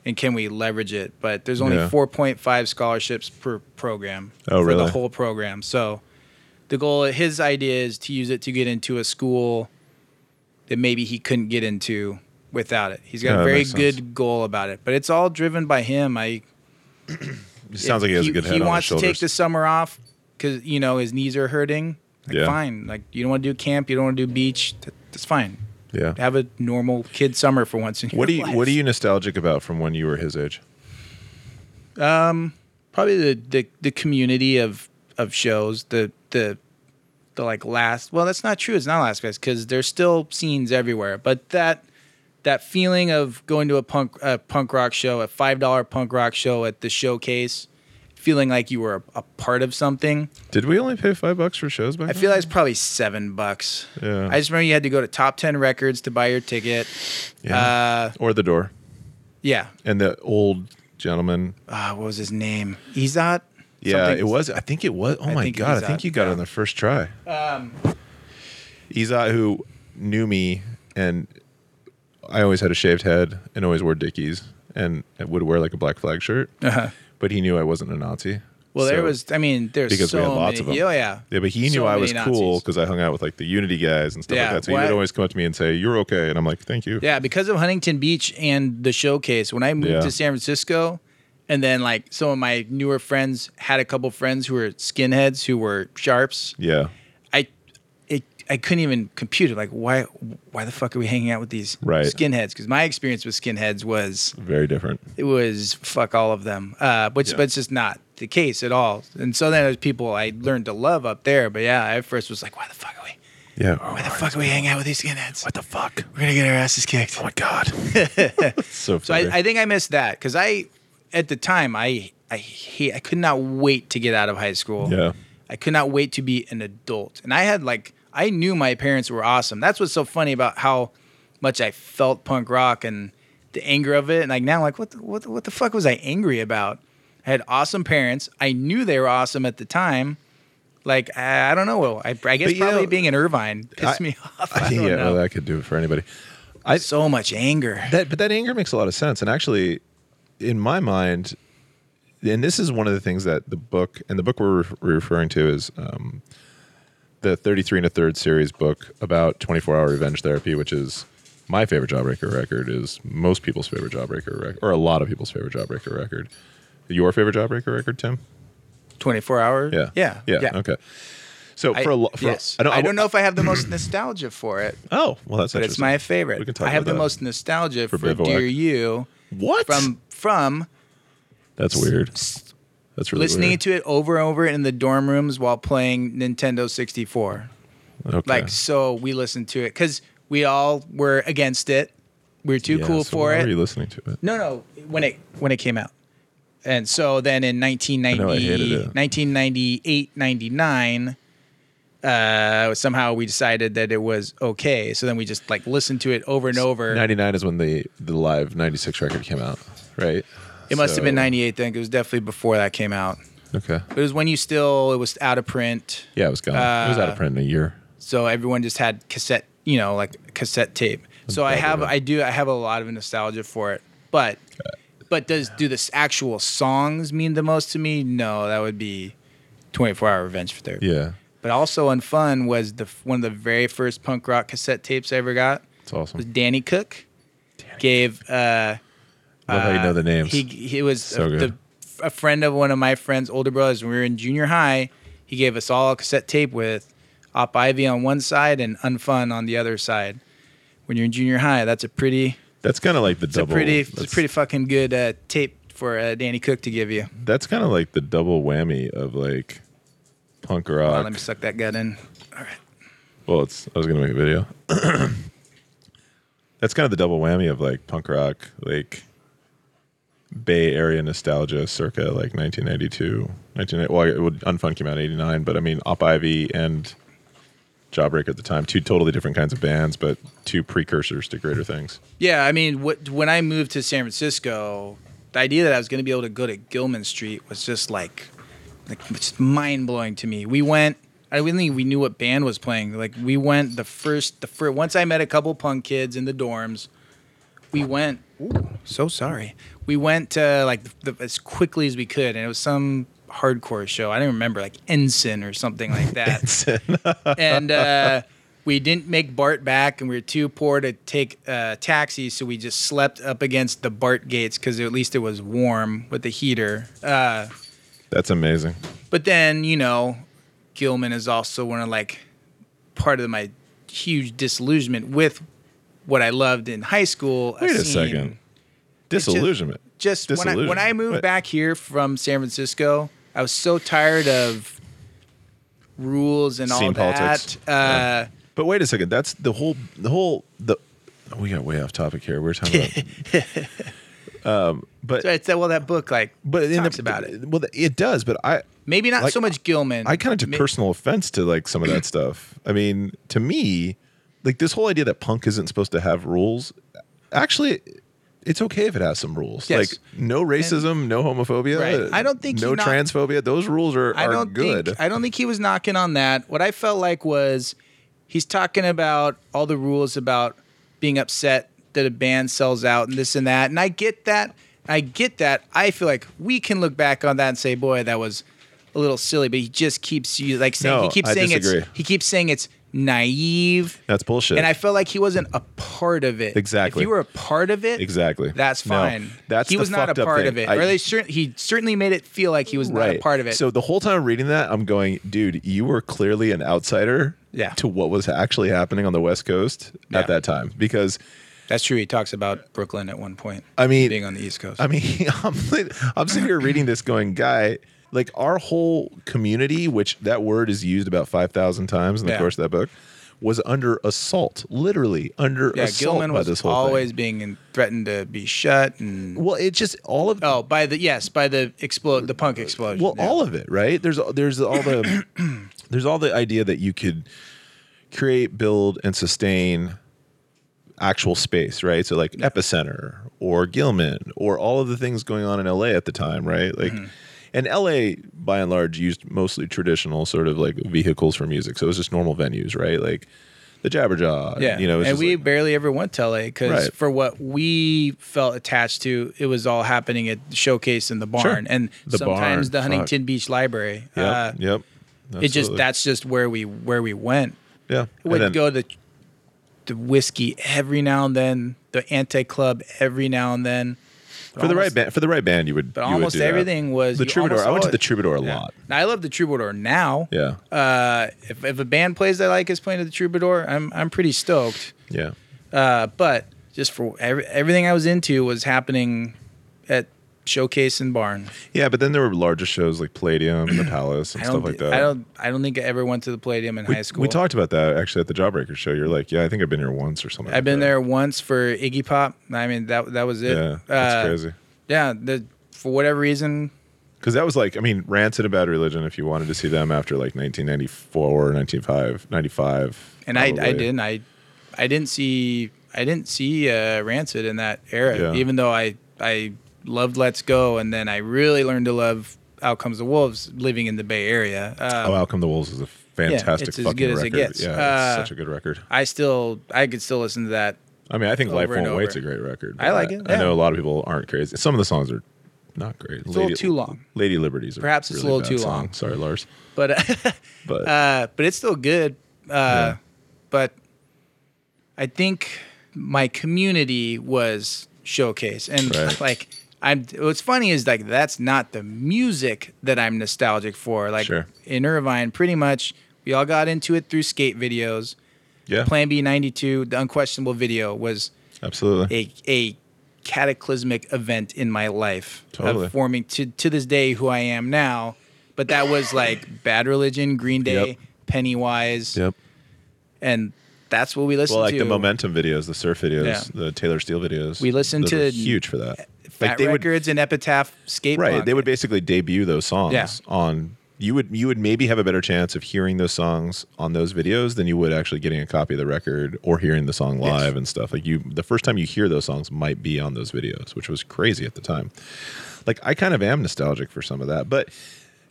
and can we leverage it? But there's only Yeah. 4.5 scholarships per program Oh, for really? the whole program. So the goal, his idea is to use it to get into a school that maybe he couldn't get into without it. He's got Yeah, a very good sense. goal about it, but it's all driven by him. I [CLEARS THROAT] It sounds like he has a good head he wants to take the summer off because you know his knees are hurting. Like, Yeah. Fine. Like you don't want to do camp, you don't want to do beach. that- That's fine. yeah. Have a normal kid summer for once in your What do you life. What are you nostalgic about from when you were his age? Um, probably the, the the community of of shows. The the the like last. Well, that's not true. It's not last guys because there's still scenes everywhere. But that that feeling of going to a punk a punk rock show, a five dollar punk rock show at the showcase, feeling like you were a, a part of something. Did we only pay five bucks for shows back I feel like it's probably seven bucks. Yeah. I just remember you had to go to Top Ten Records to buy your ticket. Yeah. Uh, or the door yeah. and the old gentleman. Uh, what was his name? Izat. Yeah, Something- it was. I think it was. Oh I my god! I think you got it yeah. on the first try. Um, Izat, who knew me, and I always had a shaved head and always wore Dickies and would wear like a black flag shirt. uh-huh. But he knew I wasn't a Nazi. Well, there was. I mean, there's because so we had lots many. of them. Oh yeah. Yeah, but he So knew I was many cool because I hung out with like the Unity guys and stuff Yeah, like that. So well, he would I- always come up to me and say, "You're okay," and I'm like, "Thank you." Yeah, because of Huntington Beach and the showcase. When I moved Yeah. to San Francisco, and then like some of my newer friends had a couple friends who were skinheads who were sharps. Yeah. I, it, I couldn't even compute it. Like, why, why the fuck are we hanging out with these Right. skinheads? Because my experience with skinheads was Very different. it was fuck all of them. Uh, which, Yeah. but it's just not the case at all. And so then there's people I learned to love up there. But yeah, I at first was like, why the fuck are we? Yeah. Why the fuck are we hanging out with these skinheads? What the fuck? We're gonna get our asses kicked. Oh my god. [LAUGHS] [LAUGHS] so So. I, I think I missed that because I, at the time, I I hate, I could not wait to get out of high school. yeah. I could not wait to be an adult, and I had like I knew my parents were awesome. That's what's so funny about how much I felt punk rock and the anger of it. And like now, like what the, what the, what the fuck was I angry about? I had awesome parents. I knew they were awesome at the time. Like I, I don't know. I, I guess probably know, being in Irvine pissed I- me [LAUGHS] off. I [LAUGHS] yeah, don't know. well, that could do it for anybody. I so much anger. that but that anger makes a lot of sense and actually in my mind and this is one of the things that the book and the book we're, re- we're referring to is um, the 33 and a third series book about 24 hour revenge therapy which is my favorite jawbreaker record is most people's favorite jawbreaker record or a lot of people's favorite jawbreaker record your favorite jawbreaker record tim 24 hour. yeah Yeah. yeah, okay so I, for a lo- for, yes. I don't, I don't know if I have the most nostalgia for it, oh well that's but it's my favorite. We can talk I have the that. most nostalgia For for, Dear You what from from that's weird that's really listening weird. to it over and over in the dorm rooms while playing Nintendo 64. okay. Like so we listened to it cuz we all were against it. We were too Yeah, cool so for why it. were you listening to it No, no, when it when it came out. And so then in know, I hated 1990, it. 1998, 99, uh, somehow we decided that it was okay. So then we just like listened to it over and over. 99 is when the the live 96 record came out right it must have been So- 98 then. It was definitely before that came out. Okay. But It was when you still it was out of print, Yeah, it was gone. it was out of Uh, print in a year. so everyone just had cassette, you know, like cassette tape. So I have. I do, I have a lot of nostalgia for it. But, but does do the actual songs mean the most to me? No, that would be Twenty Four Hour Revenge for Therapy. Yeah, But also on Fun was the one of the very first punk rock cassette tapes I ever got. it's was awesome. Danny Cook gave uh Love how you know the names. he he was So a, good. the, a friend of one of my friend's older brothers when we were in junior high he gave us all a cassette tape with Op Ivy on one side and Unfun on the other side when you're in junior high that's a pretty that's kind of like the it's a double. pretty it's a that's- pretty fucking good uh, tape for uh, Danny Cook to give you That's kind of like the double whammy of like punk Hold on, rock. let me suck that gut in All right. well, it's. I was gonna make a video. [COUGHS] That's kind of the double whammy of like punk rock, like Bay Area nostalgia, circa like 1992, 1990. Well, it would, Unfun came out in '89, but I mean, Op Ivy and Jawbreaker at the time, two totally different kinds of bands, but two precursors to greater things. Yeah, I mean, what, when I moved to San Francisco, the idea that I was going to be able to go to Gilman Street was just like, like just mind blowing to me. We went. I didn't think we knew what band was playing. Like we went the first, the first. Once I met a couple punk kids in the dorms, we went. Ooh, so sorry. We went uh, like the, as quickly as we could, and it was some hardcore show. I don't remember, like Ensign or something like that [LAUGHS] and uh, [LAUGHS] we didn't make Bart back, and we were too poor to take uh, taxis, so we just slept up against the Bart gates because at least it was warm with the heater. Uh, That's amazing. but then you know, Gilman is also one of like part of my huge disillusionment with what I loved in high school. Wait a scene. second. Disillusionment. Just when I, when I moved back here from San Francisco, I was so tired of rules and all Scene that. politics. Uh, Yeah. But wait a second. That's the whole. The whole. The. oh, we got way off topic here. We're talking about. [LAUGHS] um, but So it's that well that book like but in talks the, about it. Well, it does. But I. Maybe not like, so much Gilman. I kind of took personal offense to like some of that [CLEARS THROAT] stuff. I mean, to me, like this whole idea that punk isn't supposed to have rules. Actually, it's okay if it has some rules. Yes. Like no racism, no homophobia. Right. I don't think no not- transphobia. Those rules are, I are don't good. think I don't think he was knocking on that. What I felt like was he's talking about all the rules about being upset that a band sells out and this and that. And I get that. I get that. I feel like we can look back on that and say, boy, that was a little silly. But he just keeps you like saying No, he keeps I saying disagree. it's he keeps saying it's naive. That's bullshit. And I felt like he wasn't a part of it. Exactly. If you were a part of it, exactly. That's No, fine. that's he was not a part thing. of it, I- or they cer- he certainly made it feel like he was not a part of it. So the whole time I'm reading that, I'm going, dude, you were clearly an outsider Yeah. to what was actually happening on the West Coast Yeah. at that time. Because That's true. He talks about Brooklyn at one point. I mean, being on the East Coast. I mean, I'm, [LAUGHS] I'm sitting here reading this going, guy, like our whole community, which that word is used about 5,000 times in the Yeah. course of that book, was under assault, literally under yeah, assault Gilman by was this whole always thing. being in, threatened to be shut and Well, it just all of oh by the yes by the explode the punk explosion. Well, yeah. all of it, right? There's there's all the [CLEARS THROAT] there's all the idea that you could create, build, and sustain actual space, right? So like Epicenter or Gilman or all of the things going on in LA at the time, right? Like Mm-hmm. And LA by and large used mostly traditional sort of like vehicles for music. So it was just normal venues, right? Like the Jabberjaw. Yeah, You know, and we like- barely ever went to LA because Right. for what we felt attached to, it was all happening at the showcase in the barn Sure. and The sometimes barn, the fuck. Huntington Beach Library. Yep, Uh, yep. it just that's just where we where we went. yeah. We would then- go to the Whisky every now and then, the anti club every now and then. For the right band. For the right band, you would. But you would almost that. everything was the Troubadour. I went to the Troubadour a Yeah. lot. Now, I love the Troubadour now. Yeah. Uh, if, if a band plays I like is playing at the Troubadour, I'm I'm pretty stoked. Yeah. Uh, but just for every, everything I was into was happening at Showcase and Barn. Yeah, but then there were larger shows like Palladium, and the [CLEARS THROAT] Palace, and stuff like that. I don't. I don't think I ever went to the Palladium in we, high school. we talked about that actually at the Jawbreaker show. You're like, yeah, I think I've been here once or something. I've been there once for Iggy Pop. I mean that that was it. Yeah, that's Uh, crazy. Yeah, the for whatever reason, Because that was like, I mean, Rancid and Bad Religion. If you wanted to see them after like 1994, 1995, 95, and I I didn't I I didn't see I didn't see uh, Rancid in that era. Yeah. Even though I I loved Let's Go, and then I really learned to love Out Comes the Wolves living in the Bay Area. Uh, oh, Out Come the Wolves is a fantastic it's as fucking good as it record. gets. Yeah, Uh, it's such a good record. I still I could still listen to that. I mean, I think Life Won't Wait's a great record. I like it, I know a lot of people aren't crazy. Some of the songs are not great. It's a little too long. Lady Liberties. Are Perhaps it's a little too long. Sorry, Lars. But [LAUGHS] But uh, but it's still good. Uh, Yeah. But I think my community was showcase, and Right. [LAUGHS] like I'm. What's funny is like that's not the music that I'm nostalgic for. Like Sure. in Irvine, pretty much we all got into it through skate videos. yeah, Plan B '92, the unquestionable video was absolutely. a a cataclysmic event in my life Totally. of forming to to this day who I am now. But that was like Bad Religion, Green Day, Yep. Pennywise, Yep. and that's what we listened to. Well, like to. the Momentum videos, the surf videos, Yeah. the Taylor Steele videos. We listened to huge for that. Fat they would Records and Epitaph skate right. punk. They would basically debut those songs Yeah. on. You would you would maybe have a better chance of hearing those songs on those videos than you would actually getting a copy of the record or hearing the song Yes. live and stuff. Like you, the first time you hear those songs might be on those videos, which was crazy at the time. Like I kind of am nostalgic for some of that, but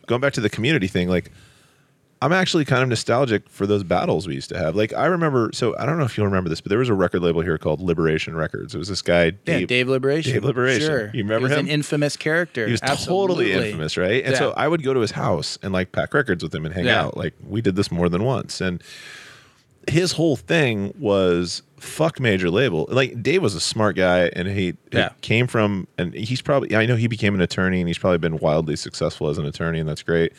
going back to the community thing, like I'm actually kind of nostalgic for those battles we used to have. Like I remember, so I don't know if you'll remember this, but there was a record label here called Liberation Records. It was this guy, yeah, Dave. Dave, Liberation. Dave Liberation. Sure. You remember he was him? An infamous character. He was Absolutely. totally infamous, right? And so I would go to his house and like pack records with him and hang Yeah. out. Like we did this more than once. And his whole thing was fuck major label. Like Dave was a smart guy and he, he Yeah. came from and he's probably I know he became an attorney and he's probably been wildly successful as an attorney and that's great.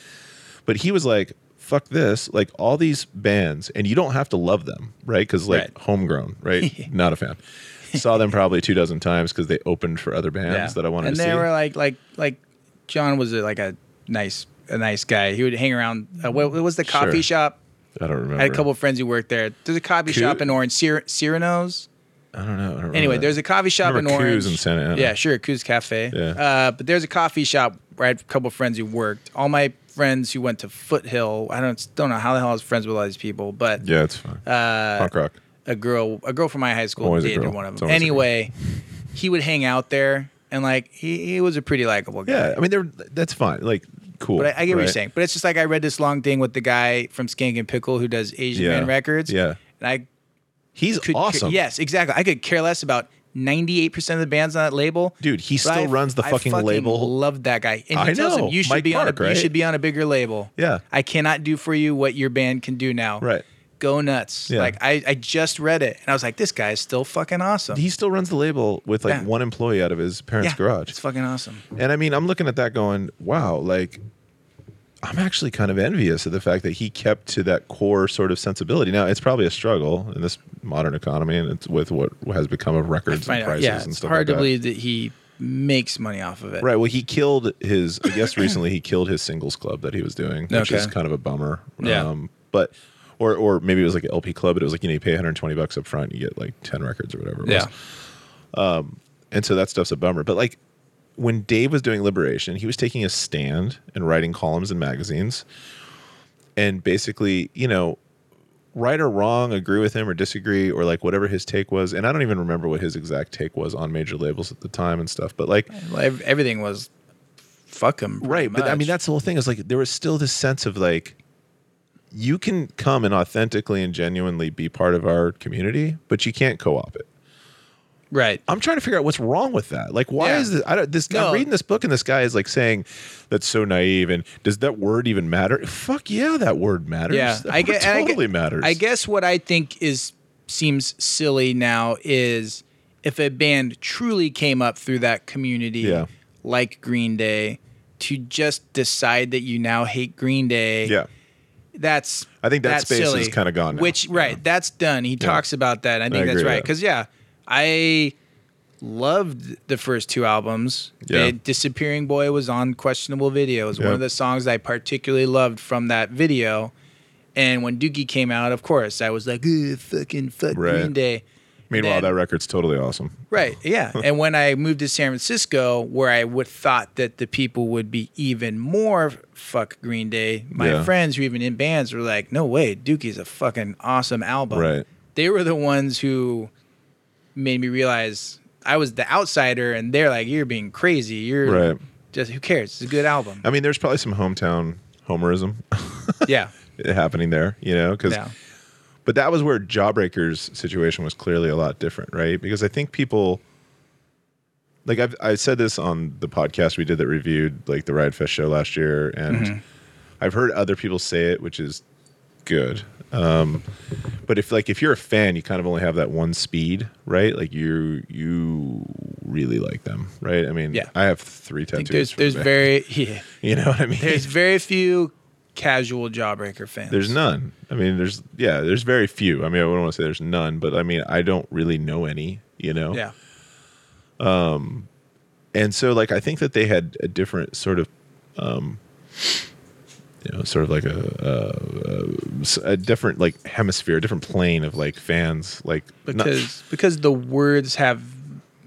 But he was like fuck this, like all these bands and you don't have to love them, right? Cuz like Right. homegrown, right? [LAUGHS] Not a fan. Saw them probably two dozen times because they opened for other bands that I wanted and to they see. were like like like John was a, like a nice a nice guy. He would hang around. Uh, what, what was the coffee Sure. shop? I don't remember. I had a couple of friends who worked there. There's a coffee Coo- shop in Orange, Cir- Cyrano's. I don't know. I don't Anyway, that. there's a coffee shop in Orange. Koo's in Santa Ana. Yeah, sure, Koo's Cafe. Yeah. Uh, but there's a coffee shop where I had a couple of friends who worked. All my friends who went to Foothill. I don't don't know how the hell I was friends with all these people, but Yeah, it's fine. uh, Punk rock. a girl a girl from my high school Always dated one of them. always a girl. Anyway, he would hang out there and like he, he was a pretty likable guy. Yeah, I mean, they're that's fine. Like, cool. But I, I get what right? you're saying. But it's just like I read this long thing with the guy from Skankin' Pickle who does Asian Yeah. Man Records. Yeah, And I he's could awesome. yes, exactly. I could care less about 98% of the bands on that label. dude, he still I- runs the I fucking, label. Loved that guy. And he I tells know. him you should Mike be on Park, a you should be on a bigger label. Yeah. I cannot do for you what your band can do now. Right. Go nuts. Yeah. Like I, I just read it and I was like, this guy is still fucking awesome. He still runs the label with like Yeah. one employee out of his parents' yeah, garage. It's fucking awesome. And I mean, I'm looking at that going, wow, like I'm actually kind of envious of the fact that he kept to that core sort of sensibility. Now, it's probably a struggle in this modern economy and it's with what has become of records and prices yeah, and it's stuff hard like to that. believe that he makes money off of it. Right. Well, he killed his. I guess recently he killed his singles club that he was doing, which is kind of a bummer. Yeah. Um, but or or maybe it was like an LP club, but it was like you know you pay 120 bucks up front, you get like 10 records or whatever. It Yeah. Was. And so that stuff's a bummer. But like when Dave was doing Liberation, he was taking a stand and writing columns in magazines, and basically, you know. Right or wrong, agree with him or disagree, or like whatever his take was. And I don't even remember what his exact take was on major labels at the time and stuff. But like, everything was fuck him. right but i mean that's the whole thing is like there was still this sense of like you can come and authentically and genuinely be part of our community but you can't co-op it right. i'm trying to figure out what's wrong with that like why Yeah. is this i don't this No. i'm reading this book and this guy is like saying that's so naive and does that word even matter fuck yeah that word matters Yeah, that I get- and I totally matters I guess what I think is seems silly now is if a band truly came up through that community, Yeah. like Green Day, to just decide that you now hate Green Day. yeah that's I think that that's space is kinda gone now. Which right, that's done. He talks about that. I think that's agree with right because yeah, I loved the first two albums. Yeah. The Disappearing Boy was on Questionable Videos. One of the songs I particularly loved from that video. And when Dookie came out, of course, I was like, fucking fuck Right. Green Day. meanwhile then- that record's totally awesome Right. [LAUGHS] Yeah. and when I moved to San Francisco, where I would thought that the people would be even more fuck Green Day, my Yeah. friends who even in bands were like, "No way, Dookie's a fucking awesome album." Right. They were the ones who made me realize I was the outsider, and they're like, "You're being crazy. You're Right. Just who cares? It's a good album. I mean, there's probably some hometown homerism [LAUGHS] yeah. [LAUGHS] happening there, you know, because Yeah. but that was where Jawbreaker's situation was clearly a lot different, right? Because I think people like I've I said this on the podcast we did that reviewed like the Riot Fest show last year, and mm-hmm. I've heard other people say it, which is good. Um, but if like if you're a fan, you kind of only have that one speed, right? Like you you really like them, right? I mean, Yeah. I have three tattoos. there's there's the very [LAUGHS] yeah, you know what I mean? there's very few casual Jawbreaker fans. There's none. I mean, there's yeah, there's very few. I mean, I wouldn't want to say there's none, but I mean, I don't really know any. You know. Yeah. Um, And so, like, I think that they had a different sort of, um, you know, sort of like a, a, a different like hemisphere, a different plane of like fans, like not- because because the words have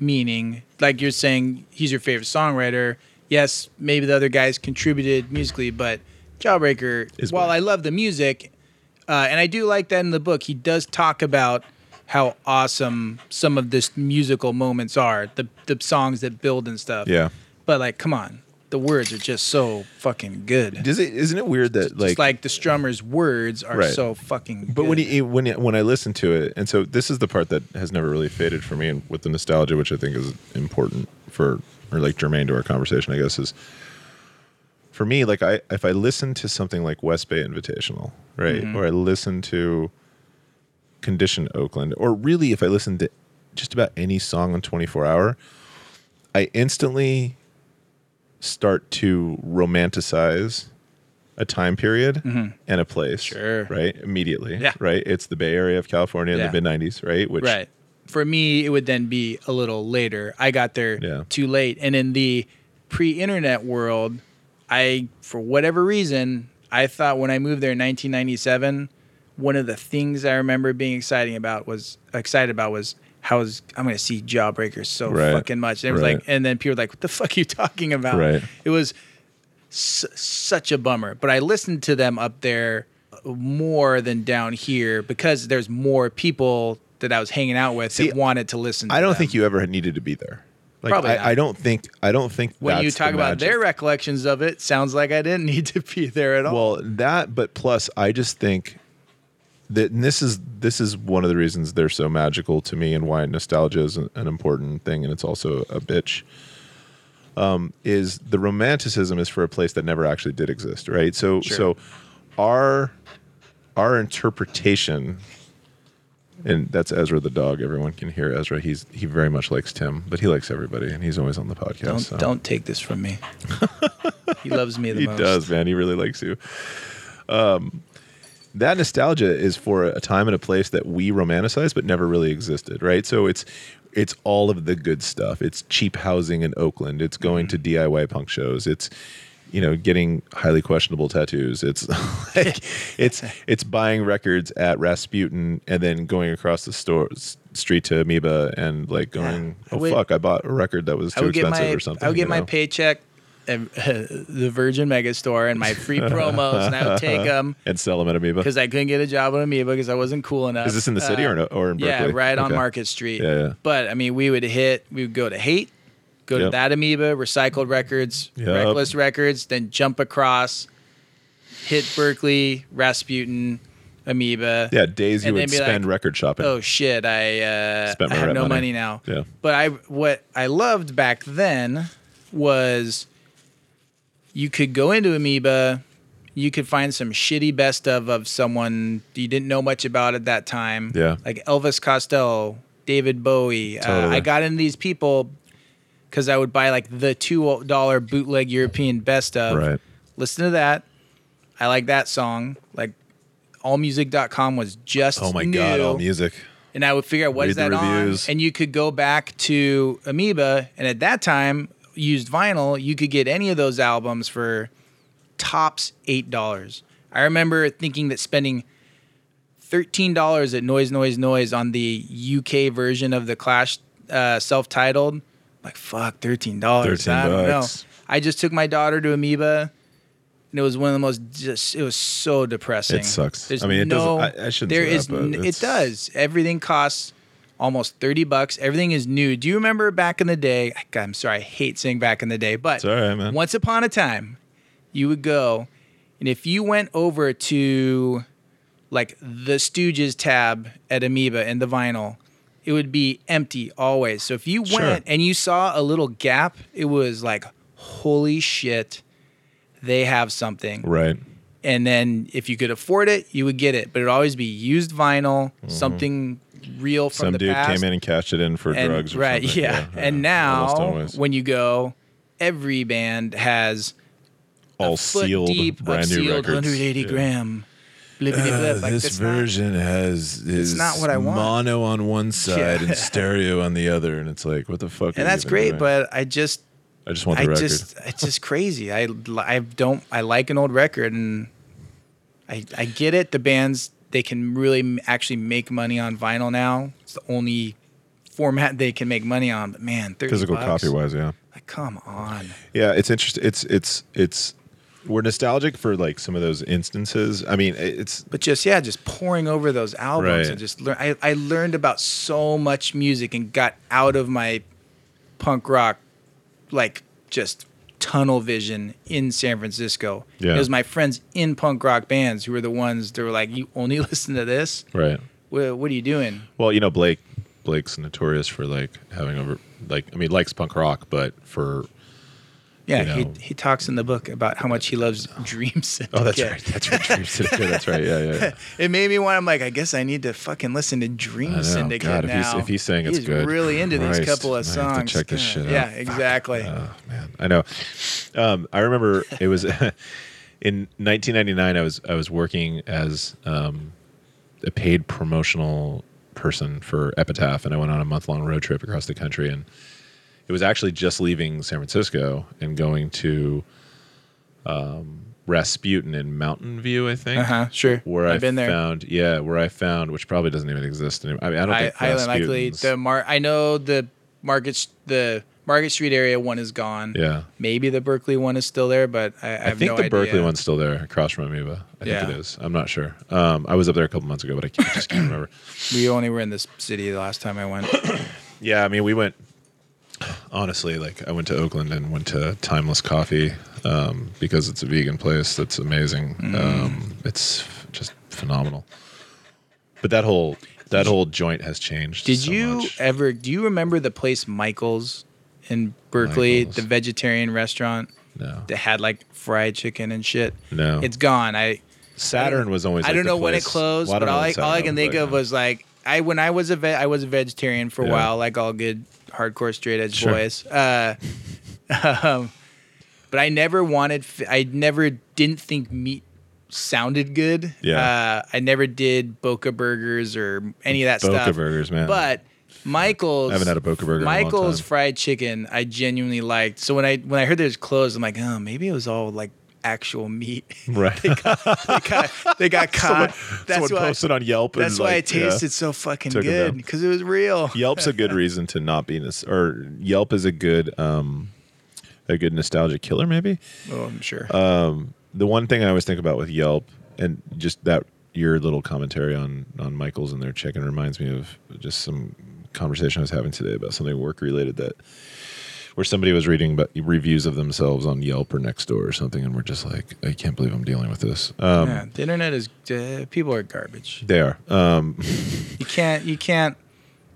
meaning. Like you're saying, he's your favorite songwriter. Yes, maybe the other guys contributed musically, but Jawbreaker. Is while I love the music, uh, and I do like that in the book, he does talk about how awesome some of this musical moments are. The the songs that build and stuff. yeah. But like, come on, the words are just so fucking good. Does it? Isn't it weird that Just like, like the strummer's words are Right. so fucking. But when good. he when he- when I listen to it, and so this is the part that has never really faded for me, and with the nostalgia, which I think is important for or like germane to our conversation, I guess is for me. Like I if I listen to something like West Bay Invitational, right, mm-hmm. or I listen to Condition Oakland, or really if I listen to just about any song on Twenty Four Hour, I instantly start to romanticize a time period mm-hmm. and a place. Sure. Right? Immediately. Yeah. Right? It's the Bay Area of California in Yeah. the mid 90s, right? Which Right. For me, it would then be a little later. I got there Yeah. too late. And in the pre internet world, I, for whatever reason, I thought when I moved there in 1997, one of the things I remember being exciting about was excited about was how was I'm going to see Jawbreakers so Right. fucking much. And it was Right. like, and then people were like, "What the fuck are you [LAUGHS] talking about?" Right. It was s- such a bummer. But I listened to them up there more than down here because there's more people that I was hanging out with See, that wanted to listen. To I don't them. think you ever needed to be there. Like Probably not. I, I don't think I don't think when you that's the talk about magic. their recollections of it, sounds like I didn't [LAUGHS] need to be there at all. Well, that, but plus, I just think that and this is this is one of the reasons they're so magical to me, and why nostalgia is an, an important thing, and it's also a bitch. Um, is the romanticism is for a place that never actually did exist, right? So, Sure. so our our interpretation, and that's Ezra the dog. Everyone can hear Ezra. He's he very much likes Tim, but he likes everybody, and he's always on the podcast. don't so. don't take this from me. [LAUGHS] he loves me the he most. does, man. He really likes you. Um, that nostalgia is for a time and a place that we romanticize, but never really existed, right? So it's it's all of the good stuff. It's cheap housing in Oakland. It's going to mm-hmm. DIY punk shows. It's you know getting highly questionable tattoos. It's [LAUGHS] like it's [LAUGHS] it's buying records at Rasputin and then going across the store street to Amoeba and like going, I oh would- fuck, I bought a record that was too expensive my or something. I would get you my paycheck [LAUGHS] the Virgin Megastore and my free [LAUGHS] promos, and I would take them and sell them at Amoeba. because I couldn't get a job at Amoeba because I wasn't cool enough. Is this in the city or no, or in Berkeley? Yeah, right on Market Street. Yeah, yeah. But I mean, we would hit. We would go to Haight, go to that Amoeba, Recycled Records, Yep. Reckless Records, then jump across, hit Berkeley, Rasputin, Amoeba. Yeah, days you would spend like, record shopping. Oh shit! I uh, Spent I have no money. money now. Yeah. But I what I loved back then was you could go into Amoeba, you could find some shitty best of of someone you didn't know much about at that time. Yeah. Like Elvis Costello, David Bowie. Uh, I got into these people because I would buy like the two dollar bootleg European best of. Right. Listen to that. I like that song. Like allmusic.com was just Oh my new god, all music. and I would figure out what Read is that on, and you could go back to Amoeba, and at that time, used vinyl, you could get any of those albums for tops eight dollars. I remember thinking that spending thirteen dollars at Noise Noise Noise on the UK version of the Clash uh, self-titled, like fuck, thirteen dollars. I don't know. I just took my daughter to Amoeba. And it was one of the most just. It was so depressing. It sucks. There's I mean, it no, doesn't- I- I shouldn't there that, is but n- it does. Everything costs almost 30 bucks. Everything is new. Do you remember back in the day? God, I'm sorry, I hate saying back in the day, but It's all right, man. once upon a time, you would go, and if you went over to like the Stooges tab at Amoeba and the vinyl, it would be empty always. So if you Sure. went and you saw a little gap, it was like, holy shit, they have something. Right. And then if you could afford it, you would get it. But it'd always be used vinyl, mm-hmm. something real from. Some the dude past. came in and cashed it in for and, drugs. Or right, something. yeah. And almost now when you go, every band has all a foot sealed, deep brand new sealed records. 180 Yeah. gram. Blippity blip. Like, this that's not- version has is not what I want. mono on one side Yeah. and [LAUGHS] stereo on the other, and it's like, what the fuck? and you that's even great, doing? but I just, I just want the I record. just, it's just crazy. I, I don't, I like an old record, and I, I get it. The bands they can really actually make money on vinyl now. It's the only format they can make money on. But man, Physical bucks, copy wise, yeah. Like, come on. Yeah, it's interesting. It's it's it's we're nostalgic for like some of those instances. I mean, it's but just yeah, just pouring over those albums Right. and just learn. I, I learned about so much music and got out of my punk rock, like just tunnel vision in San Francisco. Yeah. It was my friends in punk rock bands who were the ones that were like, "You only [LAUGHS] listen to this? right. What, what are you doing?" Well, you know, Blake Blake's notorious for like having over like I mean, likes punk rock, but for Yeah, You know. he he talks in the book about how much he loves Dream Syndicate. oh, that's right, that's right, Dream Syndicate, that's right, yeah, yeah. yeah. [LAUGHS] It made me want. I'm like, I guess I need to fucking listen to Dream. Syndicate God, if he's- if he's saying it's he's good, really into these couple of I have to songs. check this shit Yeah, out. exactly. Oh man, I know. Um, I remember it was [LAUGHS] in 1999. I was I was working as um, a paid promotional person for Epitaph, and I went on a month long road trip across the country, and it was actually just leaving San Francisco and going to um, Rasputin in Mountain View, I think. Uh huh. Sure. Where I've I been there. found, yeah, where I found, which probably doesn't even exist anymore. I mean, I don't I, think highly likely the mar. I know the Market the Market Street area one is gone. Yeah, Maybe the Berkeley one is still there, but I, I, I, think no the idea. Berkeley one's still there, across from Amoeba. I Yeah. think it is. I'm not sure. Um, I was up there a couple months ago, but I, can't, just can't remember. We only were in this city the last time I went. [COUGHS] Yeah, I mean, we went. Honestly, like I went to Oakland and went to Timeless Coffee um, because it's a vegan place that's amazing. Mm. Um, it's just phenomenal. But that whole that whole joint has changed. Did so you much. ever? Do you remember the place Michaels in Berkeley, Michaels. the vegetarian restaurant No, that had like fried chicken and shit? no. It's gone. I Saturn was always. I like, don't know when it closed, Well, but all I, all I can think but, of was like I when I was a ve- I was a vegetarian for a Yeah. while, like all good hardcore straight edge Sure. boys. Uh, [LAUGHS] um, but I never wanted. I never didn't think meat sounded good. Yeah. Uh, I never did Boca burgers or any of that Boca stuff. burgers, man. But Michael's I haven't had a Boca burger in a long Michael's fried chicken I genuinely liked. So when I when I heard was closed, I'm like, oh, maybe it was all like actual meat. [LAUGHS] right. they got they got [LAUGHS] caught. that's Someone why. posted on Yelp. That's why like, it yeah. tasted so fucking good because it was real. Yelp's a good [LAUGHS] reason to not be this, or Yelp is a good, um, a good nostalgia killer. Maybe Oh, I'm sure. the one thing I always think about with Yelp, and just that your little commentary on on Michaels and their chicken reminds me of just some conversation I was having today about something work related that. Where somebody was reading about reviews of themselves on Yelp or Nextdoor or something, and we're just like, I can't believe I'm dealing with this. Um, yeah, the internet is uh, people are garbage. They are. Um, [LAUGHS] You can't you can't.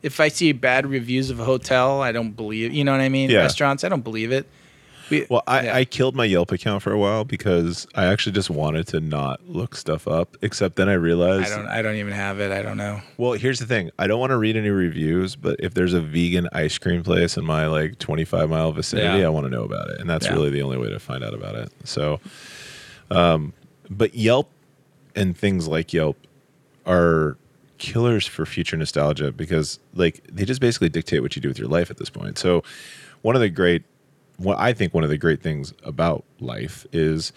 If I see bad reviews of a hotel, I don't believe. You know what I mean? Yeah. Restaurants, I don't believe it. We, Well, I, yeah. I killed my Yelp account for a while because I actually just wanted to not look stuff up. Except then I realized, I don't I don't even have it. I don't know. well, here's the thing: I don't want to read any reviews, but if there's a vegan ice cream place in my like 25 mile vicinity, Yeah. I want to know about it, and that's Yeah. really the only way to find out about it. So, um, but Yelp and things like Yelp are killers for future nostalgia because like they just basically dictate what you do with your life at this point. So one of the great what I think one of the great things about life is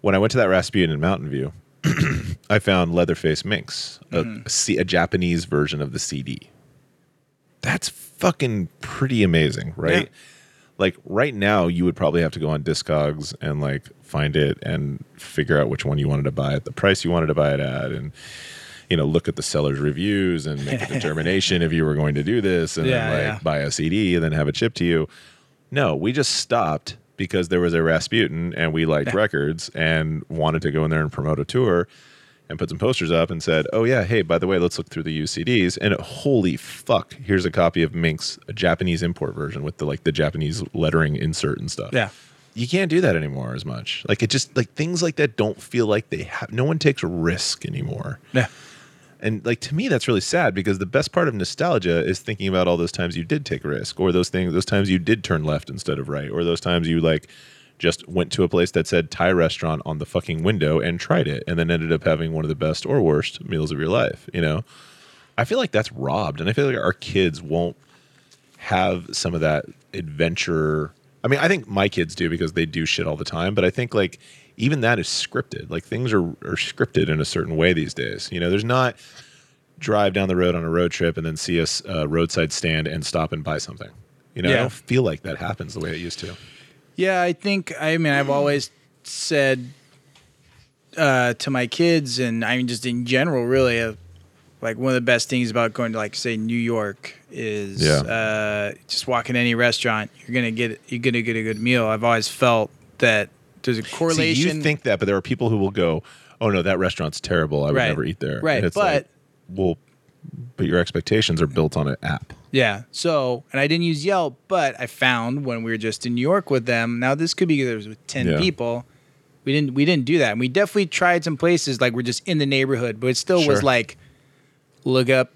when I went to that Rasputin in Mountain View, [CLEARS THROAT] I found Leatherface Minx, a hmm. Japanese version of the CD. That's fucking pretty amazing, right? Yeah. Like right now, you would probably have to go on Discogs and like find it and figure out which one you wanted to buy at the price you wanted to buy it at, and you know, look at the seller's reviews and make a [LAUGHS] determination if you were going to do this and Yeah, then like yeah. buy a CD and then have it shipped to you. No, we just stopped because there was a Rasputin and we liked records and wanted to go in there and promote a tour and put some posters up and said, "Oh yeah, hey, by the way, let's look through the UCDs." And holy fuck, here's a copy of Minx, a Japanese import version with the like the Japanese lettering insert and stuff. Yeah. You can't do that anymore as much. Like it just like things like that don't feel like they have no one takes risk anymore. Yeah. And like to me, that's really sad because the best part of nostalgia is thinking about all those times you did take a risk, or those things, those times you did turn left instead of right, or those times you like just went to a place that said Thai restaurant on the fucking window and tried it, and then ended up having one of the best or worst meals of your life. You know, I feel like that's robbed, and I feel like our kids won't have some of that adventure. I mean, I think my kids do because they do shit all the time, but I think like even that is scripted. Like things are are scripted in a certain way these days. You know, there's not drive down the road on a road trip and then see a a roadside stand and stop and buy something. You know, I don't feel like that happens the way it used to. Yeah, I think I mean I've always said uh, to my kids, and I mean just in general, really, uh, like one of the best things about going to like say New York is Yeah. uh, just walking any restaurant, you're gonna get you're gonna get a good meal. I've always felt that there's a See, correlation. you think that, but there are people who will go, "Oh no, that restaurant's terrible. I would Right. never eat there." Right, And it's but- like, well, but your expectations are built on an app. Yeah. So, and I didn't use Yelp, but I found when we were just in New York with them. Now this could be there was with ten Yeah. people. We didn't we didn't do that. And we definitely tried some places like we're just in the neighborhood, but it still was like look up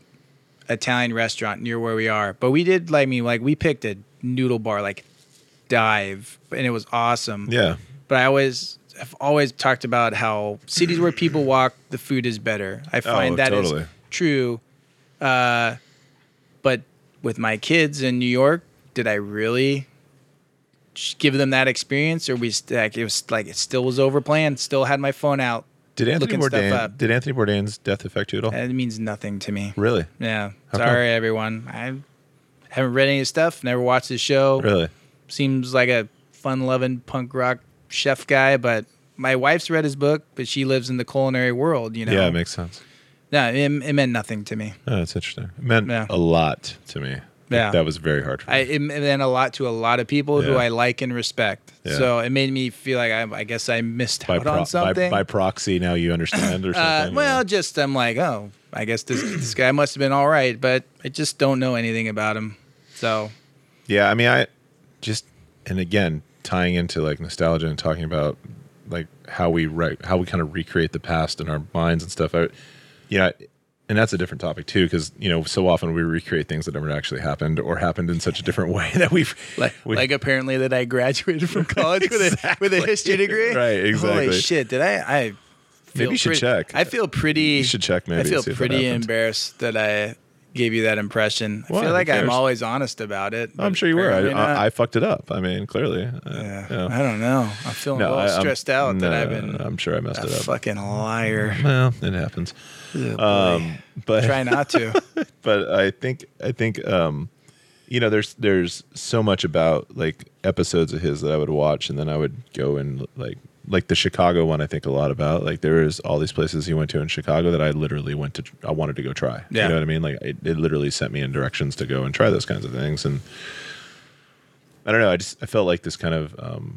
Italian restaurant near where we are. But we did like I mean like we picked a noodle bar like dive and it was awesome. Yeah, But I always I've always talked about how cities where people [CLEARS THROAT] walk, the food is better. I find Oh, that is totally. true. Uh, but with my kids in New York, did I really give them that experience, or we like, it was like it still was overplanned? Still had my phone out. did Anthony Bourdain did Anthony Bourdain's death affect you at all? It means nothing to me. really, Yeah, How come? sorry everyone. I haven't read any of his stuff. Never watched his show. really. Seems like a fun-loving punk rock chef guy, but. My wife's read his book, but she lives in the culinary world. You know, Yeah, it makes sense. no, it, it meant nothing to me. Oh, that's interesting. It meant Yeah. a lot to me. Yeah. that was very hard for me. I, it meant a lot to a lot of people who I like and respect. Yeah. So it made me feel like I, I guess I missed by, out pro- on something. by proxy, now you understand or uh, something. well, just I'm like, oh, I guess this this guy must have been all right, but I just don't know anything about him. So Yeah, I mean, I just and again tying into like nostalgia and talking about like how we re- how we kind of recreate the past in our minds and stuff. I, you know, and that's a different topic too, because you know, so often we recreate things that never actually happened or happened in such a different way [LAUGHS] that we've like we- like apparently that I graduated from college with a [LAUGHS] with a history degree. [LAUGHS] Right, exactly. Holy shit! Did I? I feel you should pretty- check. I feel pretty. You should check maybe I feel see if that pretty embarrassed that I gave you that impression. Why? I feel like I'm always honest about it. I'm sure you were. I. I, I fucked it up. I mean, clearly. Uh, Yeah. I don't know. I'm feeling No, I, I'm- stressed out that I've been I'm sure I messed a it up. fucking liar. Well, it happens. Boy. Um, but Try not to. [LAUGHS] but I think I think um, you know there's there's so much about like episodes of his that I would watch and then I would go and like like the Chicago one I think a lot about like there is all these places he went to in Chicago that I literally went to I wanted to go try Yeah. you know what I mean like it, it literally sent me in directions to go and try those kinds of things and I don't know I just I felt like this kind of um,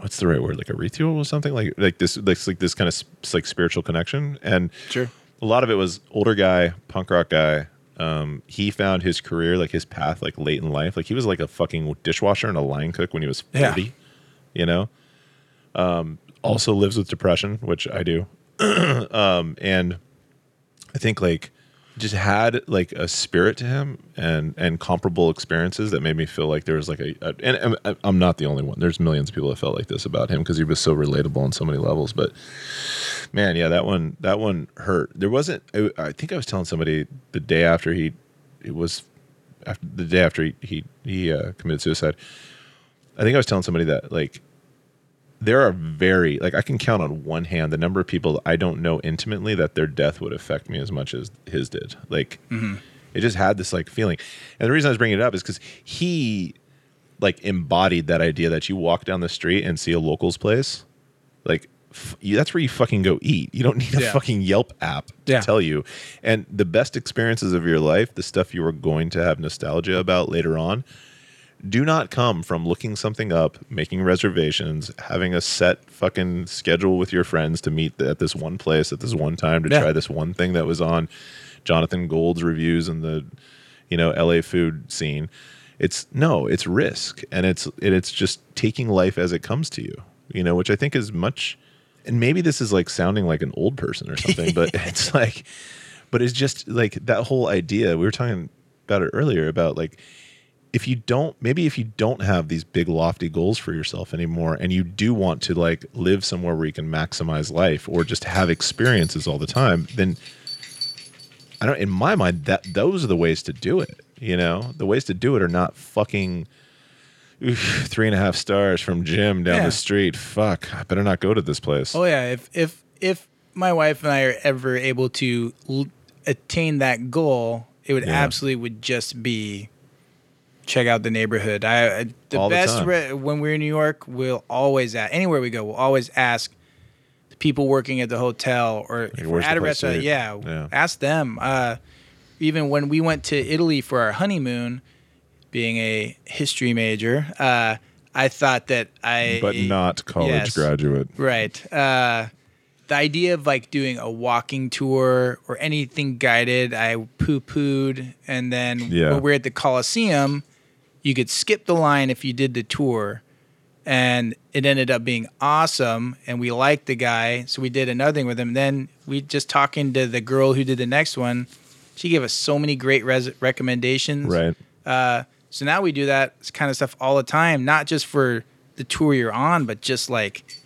what's the right word like a ritual or something like like this like, like this kind of like spiritual connection and Sure. a lot of it was older guy, punk rock guy. Um, he found his career, like his path, like late in life. Like he was like a fucking dishwasher and a line cook when he was Yeah. forty. You know. Um, also lives with depression, which I do. [CLEARS THROAT] um, and I think like just had like a spirit to him and and comparable experiences that made me feel like there was like a, a and, I'm not the only one. There's millions of people that felt like this about him because he was so relatable on so many levels. But man, yeah, that one that one hurt. There wasn't. I, I think I was telling somebody the day after he it was after the day after he he, he uh, committed suicide. I think I was telling somebody that like there are very like I can count on one hand the number of people I don't know intimately that their death would affect me as much as his did. Like mm-hmm. it just had this like feeling. And the reason I was bringing it up is because he like embodied that idea that you walk down the street and see a locals place, like f- you, that's where you fucking go eat. You don't need a Yeah. fucking Yelp app to Yeah. tell you. And the best experiences of your life, the stuff you are going to have nostalgia about later on, do not come from looking something up, making reservations, having a set fucking schedule with your friends to meet at this one place at this one time to Yeah. try this one thing that was on Jonathan Gold's reviews and the you know LA food scene. It's no, it's risk and it's it, it's just taking life as it comes to you. You know, which I think is much and maybe this is like sounding like an old person or something, but [LAUGHS] it's like but it's just like that whole idea we were talking about it earlier about like if you don't maybe if you don't have these big lofty goals for yourself anymore and you do want to like live somewhere where you can maximize life or just have experiences all the time then i don't in my mind that those are the ways to do it you know the ways to do it are not fucking oof, three and a half stars from jim down Yeah. the street fuck i better not go to this place Oh yeah, if if if my wife and I are ever able to l- attain that goal, it would Yeah. absolutely would just be check out the neighborhood. I I- the All the best time. re- when we're in New York, we'll always ask anywhere we go, we'll always ask the people working at the hotel or we're the at a restaurant. Yeah, Yeah. ask them. Uh, even when we went to Italy for our honeymoon, being a history major, uh, I thought that I but not college Yes. graduate Right. Uh, the idea of like doing a walking tour or anything guided, I poo pooed. And then Yeah. when we are at the Coliseum, you could skip the line if you did the tour. And it ended up being awesome. And we liked the guy. So we did another thing with him. Then we just talking to the girl who did the next one. She gave us so many great res- recommendations. right Uh, so now we do that kind of stuff all the time, not just for the tour you're on, but just like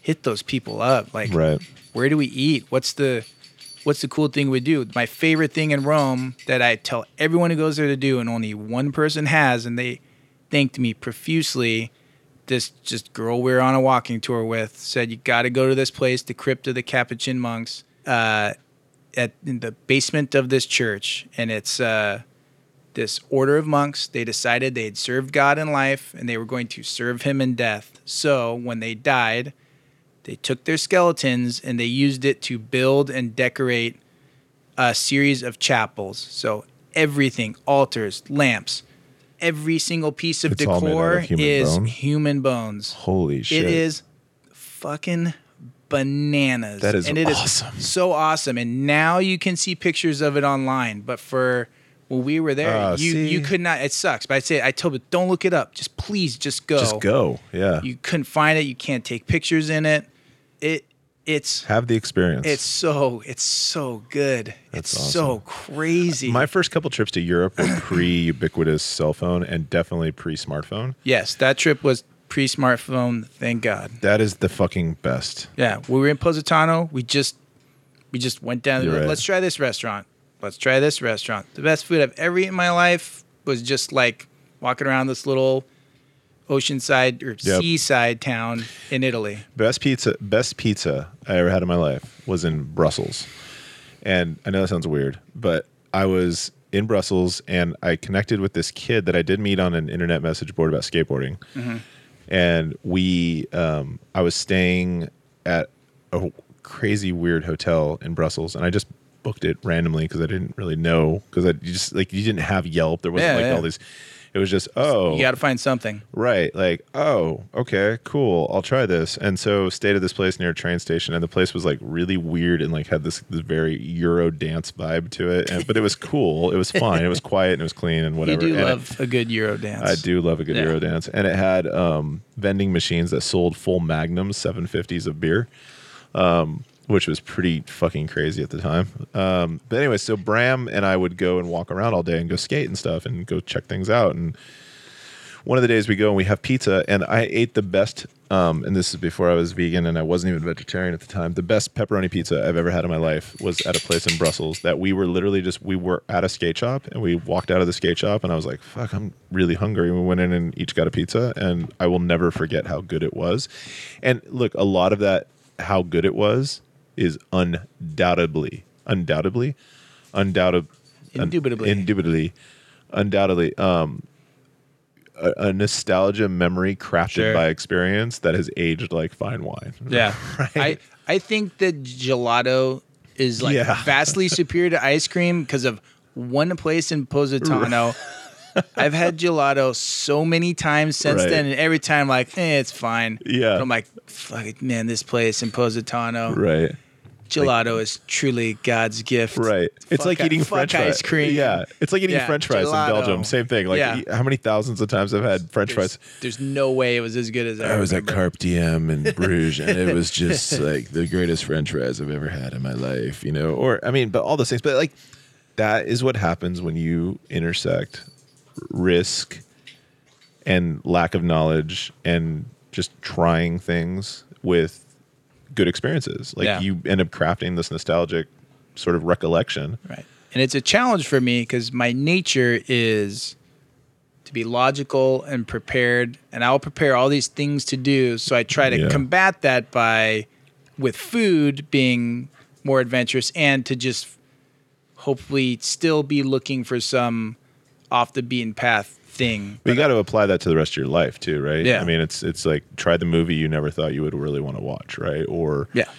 hit those people up. Like, right where do we eat? What's the what's the cool thing we do? My favorite thing in Rome that I tell everyone who goes there to do, and only one person has, and they thanked me profusely. This just girl we were on a walking tour with said you got to go to this place, the crypt of the Capuchin monks, uh, at in the basement of this church, and it's uh, this order of monks. They decided they had served God in life, and they were going to serve Him in death. So when they died, they took their skeletons and they used it to build and decorate a series of chapels. So everything, altars, lamps, every single piece of It's all made out decor of human is bone? human bones. holy shit It is fucking bananas. That is and it is awesome. so awesome. And now you can see pictures of it online. But for when we were there, Ah, you see? you could not. It sucks. But I say I told you, don't look it up. Just please, just go. just go yeah You couldn't find it. You can't take pictures in it. It it's have the experience it's so it's so good. That's it's so crazy. My first couple trips to Europe were [COUGHS] pre ubiquitous cell phone and definitely pre smartphone. yes, that trip was pre-smartphone. Thank God. That is the fucking best. Yeah, we were in Positano. We just we just went down. Right. Let's try this restaurant. Let's try this restaurant. The best food I've ever eaten in my life was just like walking around this little oceanside or Yep. seaside town in Italy. Best pizza best pizza I ever had in my life was in Brussels. And I know that sounds weird, but I was in Brussels and I connected with this kid that I did meet on an internet message board about skateboarding. And we um, I was staying at a crazy weird hotel in Brussels and I just booked it randomly because I didn't really know because I just like you didn't have Yelp. There wasn't Yeah, like yeah. all these it was just oh You got to find something. Right. Like, oh, okay, cool. I'll try this. And so stayed at this place near a train station and the place was like really weird and like had this, this very Euro dance vibe to it. And but it was cool. It was fun. it was [LAUGHS] quiet and it was clean and whatever. You do And it- love a good Euro dance. I do love a good Yeah. Euro dance. And it had um, vending machines that sold full magnums, 750s of beer. Um, which was pretty fucking crazy at the time. Um, but anyway, so Bram and I would go and walk around all day and go skate and stuff and go check things out. And one of the days we go and we have pizza, and I ate the best. Um, and this is before I was vegan and I wasn't even vegetarian at the time. The best pepperoni pizza I've ever had in my life was at a place in Brussels that we were literally just we were at a skate shop and we walked out of the skate shop and I was like, "Fuck, I'm really hungry." And we went in and each got a pizza, and I will never forget how good it was. And look, a lot of that how good it was is undoubtedly, undoubtedly, undoubted, Indubitably. indubitably, undoubtedly, um, a, a nostalgia memory crafted Sure. by experience that has aged like fine wine. [LAUGHS] Yeah. Right? I I think that gelato is like Yeah. vastly [LAUGHS] superior to ice cream because of one place in Positano. [LAUGHS] I've had gelato so many times since Right. then, and every time like, eh, it's fine. Yeah. But I'm like, fuck it, man, this place in Positano, right. Gelato is truly God's gift. Right. It's Fuck like i- eating French fries. ice cream. Yeah. It's like eating Yeah, French fries gelato. in Belgium. Same thing. Like Yeah. how many thousands of times I've had French There's, fries. there's no way it was as good as I, I was at. Carpe Diem in [LAUGHS] Bruges, and it was just [LAUGHS] like the greatest French fries I've ever had in my life. you know, or I mean, but all those things. But like that is what happens when you intersect risk and lack of knowledge and just trying things with good experiences. Like Yeah. you end up crafting this nostalgic sort of recollection. Right. And it's a challenge for me because my nature is to be logical and prepared. And I'll prepare all these things to do. So I try to Yeah. combat that by, with food, being more adventurous and to just hopefully still be looking for some off the beaten path thing. But you got to apply that to the rest of your life too, right? Yeah. I mean, it's it's like try the movie you never thought you would really want to watch, right? Or Yeah.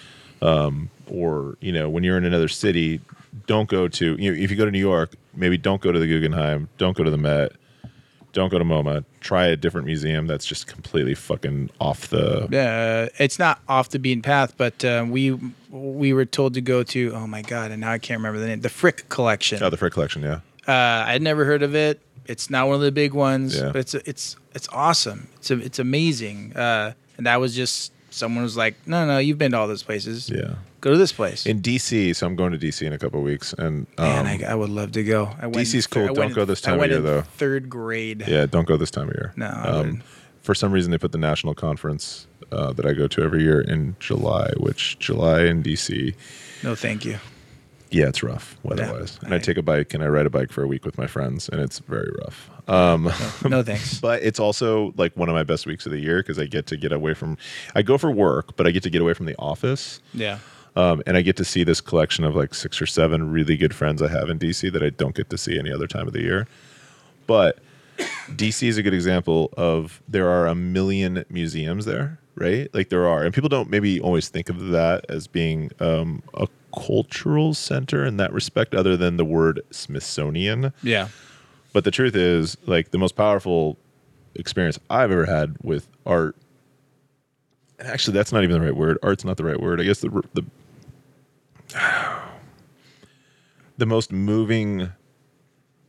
Um, or you know when you're in another city don't go to you know, if you go to new york maybe don't go to the guggenheim don't go to the met don't go to moma try a different museum that's just completely fucking off the Uh, it's not off the beaten path, but uh, we we were told to go to. Oh my god! And now I can't remember the name. The Frick Collection. oh the frick collection yeah Uh, I'd never heard of it. It's not one of the big ones, Yeah. but it's it's it's awesome. It's a, it's amazing. Uh, and that was just someone was like, no, no, you've been to all those places. yeah Go to this place. in dc so i'm going to dc in a couple of weeks and um, Man, I, I would love to go. I went DC's in- cool. I Don't go this time of year, in though. Third grade. yeah don't go this time of year No, wouldn't. for some reason they put the national conference uh, that i go to every year in july which july in dc No, thank you. Yeah it's rough weather-wise and i take a bike and i ride a bike for a week with my friends and it's very rough um, No [LAUGHS] thanks. but it's also like one of my best weeks of the year because I get to get away from. I go for work, but I get to get away from the office, yeah. um, and I get to see this collection of like six or seven really good friends I have in DC that I don't get to see any other time of the year. But DC is a good example of there are a million museums there, right? Like there are, and people don't maybe always think of that as being um, a cultural center in that respect, other than the word Smithsonian. Yeah. But the truth is, like the most powerful experience I've ever had with art. And actually, that's not even the right word. Art's not the right word. I guess the the [SIGHS] the most moving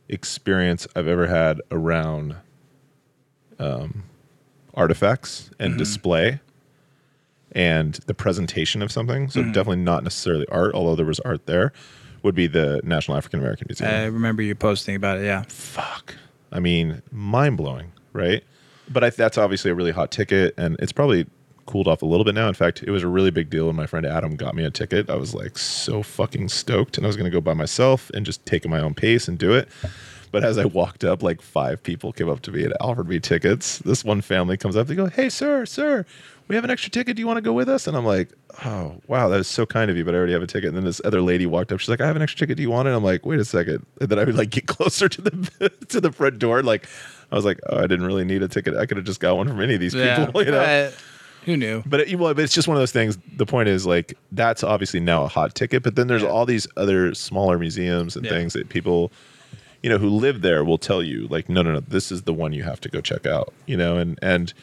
experience I've ever had around um, artifacts and display and the presentation of something. So mm-hmm. definitely not necessarily art, although there was art there. Would be the National African American Museum I remember you posting about it. Yeah. fuck. I mean, mind blowing, right? But I, that's obviously a really hot ticket, and it's probably cooled off a little bit now. In fact, it was a really big deal when my friend Adam got me a ticket. I was like so fucking stoked, and I was going to go by myself and just take my own pace and do it. But as I walked up, like five people came up to me and offered me tickets. This one family comes up, they go, "Hey, sir, sir, we have an extra ticket. Do you want to go with us?" And I'm like, "Oh, wow, that is so kind of you, but I already have a ticket." And then this other lady walked up. She's like, "I have an extra ticket. Do you want it?" I'm like, "Wait a second. And then I would like get [LAUGHS] closer to the [LAUGHS] to the front door. Like, I was like, "Oh, I didn't really need a ticket. I could have just got one from any of these Yeah. people." [LAUGHS] You know. Uh, who knew? But it, well, but it's just one of those things. The point is, like, that's obviously now a hot ticket. But then there's Yeah. all these other smaller museums and Yeah. things that people, you know, who live there will tell you, like, no, no, no, this is the one you have to go check out. You know, and and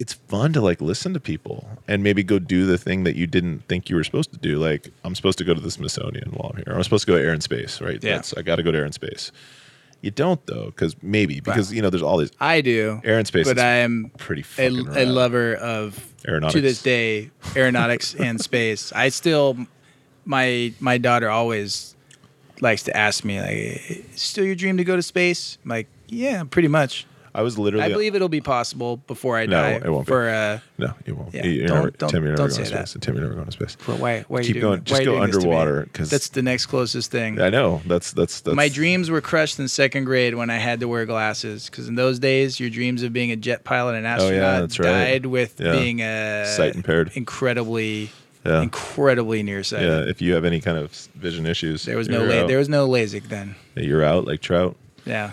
it's fun to like listen to people and maybe go do the thing that you didn't think you were supposed to do. Like, I'm supposed to go to the Smithsonian while I'm here. I'm supposed to go to Air and Space, right? Yeah. That's, I got to go to Air and Space. You don't though, because maybe because you know there's all these I do. Air and Space. But I am pretty a, a lover of Aeronautics. to this day [LAUGHS] aeronautics and space. I still my my daughter always likes to ask me like, "Still your dream to go to space?" I'm like, yeah, pretty much. I was literally. I believe it'll be possible before I No, die. it won't be. for uh, No, it won't. Yeah, You- you're don't- never, don't- Tim, you're never don't going to say that. space. Tim, you're never going to space. but why? Why are Keep you going- just why are you go underwater this to me? underwater, 'cause- that's the next closest thing. I know. That's that's that's My dreams were crushed in second grade when I had to wear glasses because in those days, your dreams of being a jet pilot and Oh, yeah, astronaut that's right. died with Yeah. being a Sight impaired. incredibly, Yeah. incredibly nearsighted. Yeah, if you have any kind of vision issues, There was no la- there was no LASIK then. you're out like trout. Yeah.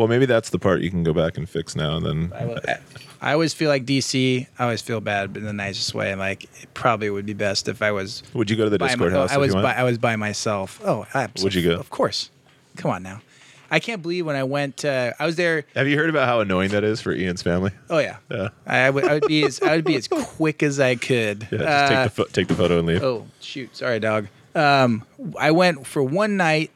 Well, maybe that's the part you can go back and fix now and then. I, will- I- I always feel like DC. I always feel bad, but in the nicest way. I'm like, it probably would be best if I was Would you go to the Discord my, house? I was by. I was by myself. Oh, absolutely. Would you go? Of course. Come on now. I can't believe when I went. Uh, I was there. Have you heard about how annoying that is for Ian's family? Oh yeah. Yeah. I, would. I would be as. I would be as quick as I could. [LAUGHS] Yeah, just Uh, take the fo- take the photo and leave. Oh shoot! Sorry, dog. Um, I went for one night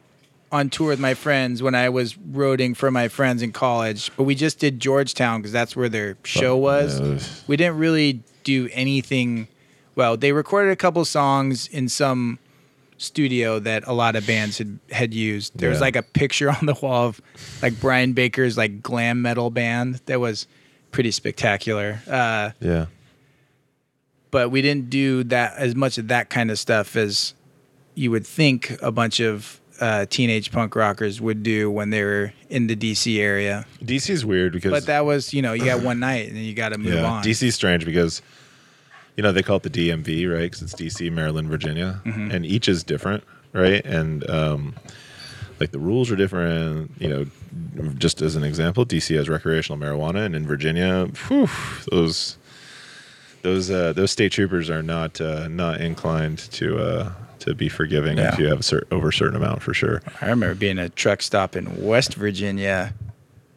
on tour with my friends when I was roading for my friends in college, but we just did Georgetown because that's where their show was. yeah. We didn't really do anything. Well, they recorded a couple songs in some studio that a lot of bands had had used. There was Yeah. like a picture [LAUGHS] on the wall of like Brian Baker's like glam metal band that was pretty spectacular. Uh, Yeah. but we didn't do that as much of that kind of stuff as you would think a bunch of uh, teenage punk rockers would do when they were in the DC area. DC is weird because But that was, you know, you got one night and then you got to move yeah, on. DC is strange because you know they call it the DMV, right? Because it's DC, Maryland, Virginia, Mm-hmm. and each is different, right? And um, like the rules are different. You know, just as an example, DC has recreational marijuana, and in Virginia, whew, those those uh, those state troopers are not uh, not inclined to uh, to be forgiving Yeah. if you have a cer- over a certain amount for sure. I remember being at a truck stop in West Virginia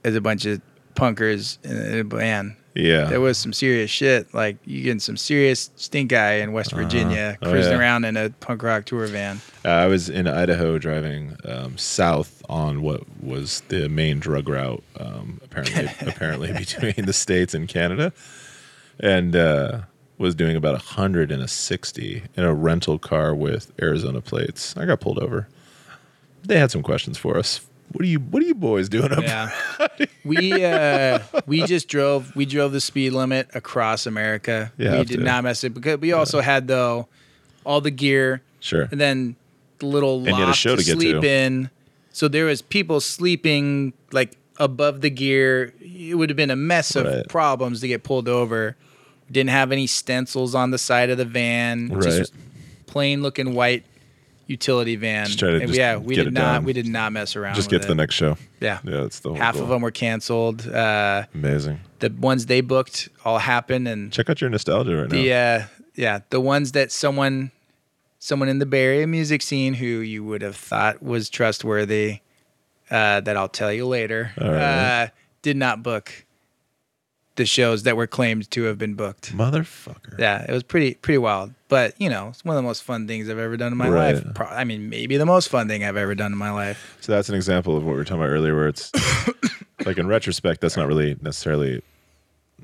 as a bunch of punkers in a band. Yeah, There was some serious shit. Like you getting some serious stink eye in West Virginia, Oh, cruising yeah. around in a punk rock tour van. Uh, I was in Idaho driving um, south on what was the main drug route, um, apparently [LAUGHS] apparently between the states and Canada, and uh, was doing about a hundred and a sixty in a rental car with Arizona plates. I got pulled over. They had some questions for us. What are you What are you boys doing up? Yeah. [LAUGHS] we uh we just drove we drove the speed limit across America. You we did to. not mess it because we also had though all the gear Sure. and then the little you had a loft show to, to get sleep to. in. So there was people sleeping like above the gear. It would have been a mess of problems to get pulled over. Didn't have any stencils on the side of the van. Right. Just plain looking white utility van. Just try to And yeah, we did it not done. we did not mess around. Just get to the next show. Yeah. Yeah, that's the whole Half goal. of them were canceled. Uh, Amazing. the ones they booked all happened, and Check out your nostalgia right now. the uh, yeah, the ones that someone someone in the Bay Area music scene who you would have thought was trustworthy, uh, that I'll tell you later, right. uh, did not book the shows that were claimed to have been booked. Motherfucker. Yeah, it was pretty pretty wild. But you know, it's one of the most fun things I've ever done in my Right. life. Pro- I mean, maybe the most fun thing I've ever done in my life. So that's an example of what we were talking about earlier, where it's [COUGHS] like in retrospect, that's not really necessarily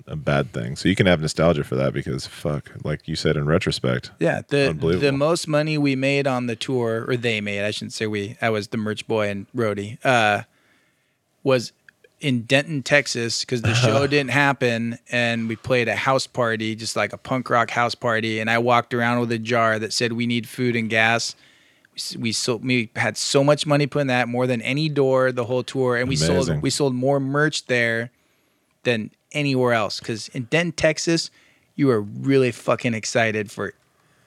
a bad thing. So you can have nostalgia for that because fuck, like you said in retrospect. Yeah, the the most money we made on the tour, or they made, I shouldn't say we. I was the merch boy and roadie. Uh, was in Denton, Texas, because the show uh-huh. didn't happen, and we played a house party, just like a punk rock house party. And I walked around with a jar that said, "We need food and gas." We We sold. We had so much money put in that, more than any door the whole tour, and we Amazing. sold. We sold more merch there than anywhere else. Because in Denton, Texas, you are really fucking excited for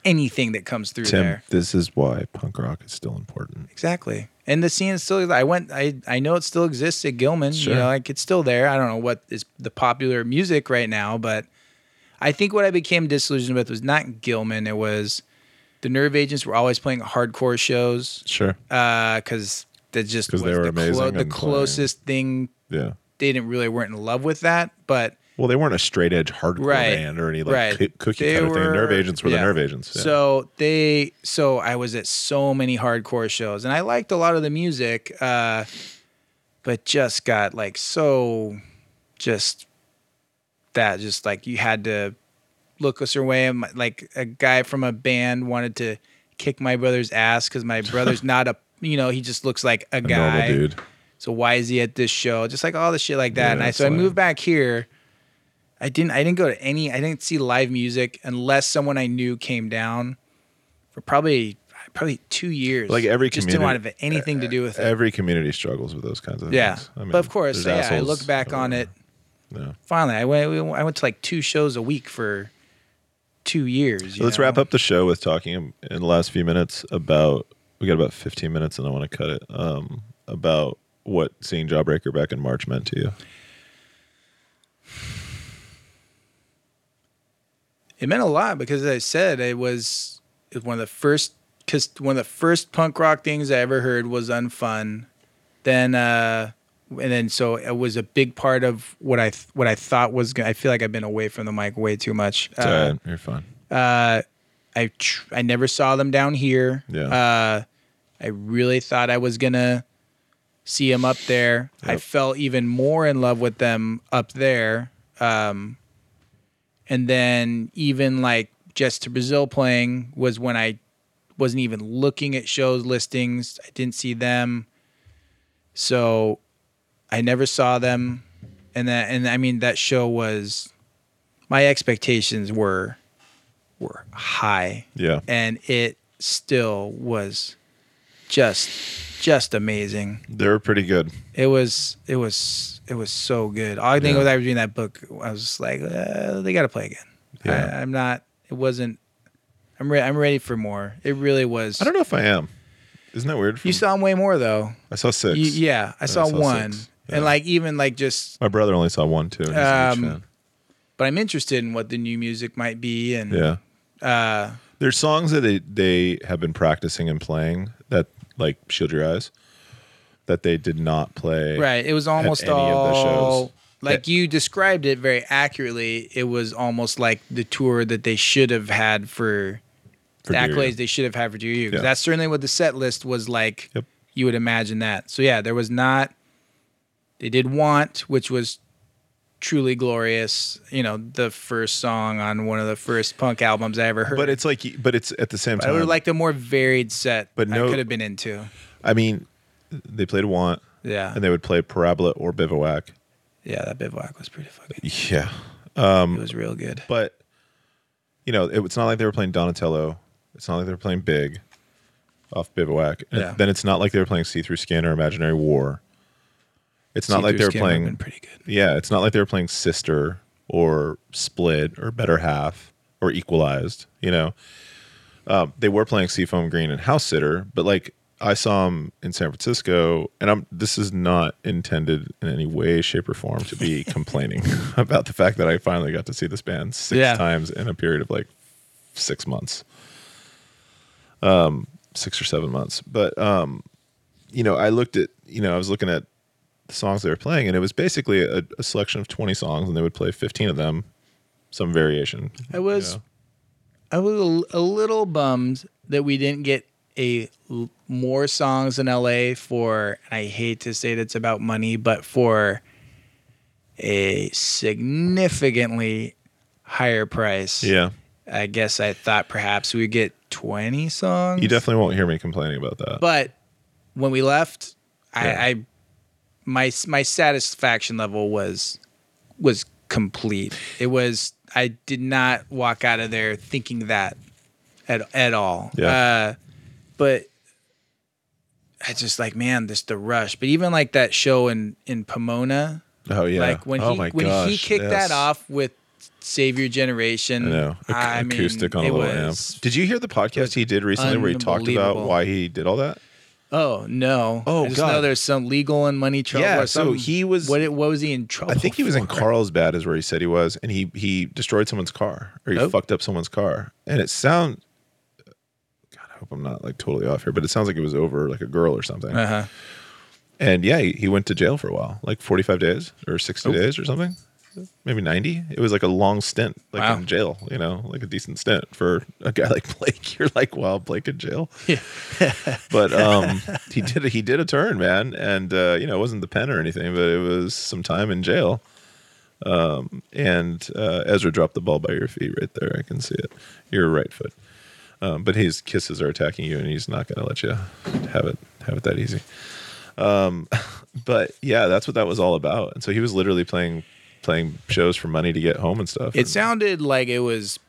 anything that comes through Tim, there. this is why punk rock is still important. Exactly. And the scene is still. I went. I I know it still exists at Gilman. Sure. You know, like it's still there. I don't know what is the popular music right now, but I think what I became disillusioned with was not Gilman. It was the Nerve Agents were always playing hardcore shows Sure. Uh, because that just was they were the, amazing the and playing. closest thing. Yeah. They didn't really weren't in love with that, but Well, they weren't a straight edge hardcore Right. band or any like Right. coo- cookie They cutter thing. Nerve agents were yeah. the nerve agents. Yeah. So they, so I was at so many hardcore shows, and I liked a lot of the music, uh, but just got like so, just that, just like you had to look a certain way. Like a guy from a band wanted to kick my brother's ass because my brother's [LAUGHS] not a, you know, he just looks like a a guy. normal dude. So why is he at this show? Just like all the shit like that. Yeah, and I so I moved back here. I didn't I didn't go to any I didn't see live music unless someone I knew came down for probably probably two years. Like every just didn't community- want to have anything to do with it. Every community struggles with those kinds of yeah. things. I mean, but of course, yeah, I look back on it. Finally, I went I went to like two shows a week for two years. So let's wrap up the show with talking in the last few minutes about we got about 15 minutes and I want to cut it um, about what seeing Jawbreaker back in March meant to you. It meant a lot because, as I said, it was it was one of the first because one of the first punk rock things I ever heard was Unfun. Then, uh, and then so it was a big part of what I th- what I thought was. Gonna, I feel like I've been away from the mic way too much. Uh, right. You're fine. uh, I tr- I never saw them down here. Yeah. Uh, I really thought I was gonna see them up there. I fell even more in love with them up there. Um, and then even like just to Brazil playing was when I wasn't even looking at shows listings. I didn't see them, so I never saw them. And that and I mean that show was my expectations were were high Yeah. and it still was just just amazing. They were pretty good. It was it was it was so good. All I think Yeah. was I was reading that book. I was just like, uh, they got to play again. Yeah. I, I'm not. It wasn't. I'm re- I'm ready for more. It really was. I don't know if I am. Isn't that weird? You From- saw way more though. I saw six. You- yeah, I saw, saw one, six. and like even like just. My brother only saw one too. Um. But I'm interested in what the new music might be, and Yeah. uh, There's songs that they, they have been practicing and playing that like Shield Your Eyes that they did not play. right. It was almost any of the all shows. like you described it very accurately. It was almost like the tour that they should have had for, For the accolades they should have had for Dear You. Yeah. That's certainly what the set list was like. Yep. You would imagine that. So yeah, there was not. They did want, which was truly glorious. You know, the first song on one of the first punk albums I ever heard. But it's like but it's at the same I time. would have liked a more varied set. But I no- could have been into. I mean, they played Want Yeah, and they would play Parabola or Bivouac. yeah, that bivouac was pretty fucking. Yeah. Um, it was real good. But you know, it, it's not like they were playing Donatello. It's not like they were playing Big off Bivouac. And Yeah. Then it's not like they were playing See Through Skin or Imaginary War. It's not like they were playing pretty good. Yeah, it's not like they were playing Sister or Split or Better Half or Equalized. You know, um, they were playing Seafoam Green and House Sitter, but like I saw them in San Francisco, and I'm. This is not intended in any way, shape, or form to be [LAUGHS] complaining [LAUGHS] about the fact that I finally got to see this band six Yeah. times in a period of like six months, um, six or seven months. But um, you know, I looked at, you know, I was looking at the songs they were playing, and it was basically a, a selection of 20 songs, and they would play 15 of them, some variation. I was, you know. I was a, a little bummed that we didn't get a l- more songs in LA for. And I hate to say that it's about money, but for a significantly higher price. Yeah. I guess I thought perhaps we'd get twenty songs. You definitely won't hear me complaining about that. But when we left, Yeah. I, I my my satisfaction level was was complete. It was I did not walk out of there thinking that at at all. Yeah. Uh, but I just like man, this the rush. But even like that show in in Pomona, oh, yeah. like when oh, he when he kicked yes. that off with Save Your Generation, I know. Ac- I mean, acoustic on a it little amp. Did you hear the podcast he did recently where he talked about why he did all that? Oh no! Oh, I just God. know there's some legal and money trouble. Yeah, so he was- What, what was he in trouble? I think he was in? Carlsbad, is where he said he was, and he he destroyed someone's car or he Oh. fucked up someone's car, and it sound. God, I hope I'm not like totally off here, but it sounds like it was over like a girl or something. Uh-huh. And yeah, he, he went to jail for a while, like 45 days or 60 Oh. days or something. Maybe 90. It was like a long stint, like Wow. in jail, you know, like a decent stint for a guy [LAUGHS] like Blake. You're like, wow, Blake in jail. Yeah. [LAUGHS] but um, he did he did a turn, man, and uh, you know, it wasn't the pen or anything, but it was some time in jail. Um, and uh, Ezra dropped the ball by your feet right there. I can see it. Your right foot. Um, but his kisses are attacking you, and he's not going to let you have it have it that easy. Um, [LAUGHS] but yeah, that's what that was all about. And so he was literally playing playing shows for money to get home and stuff. It And- sounded like it was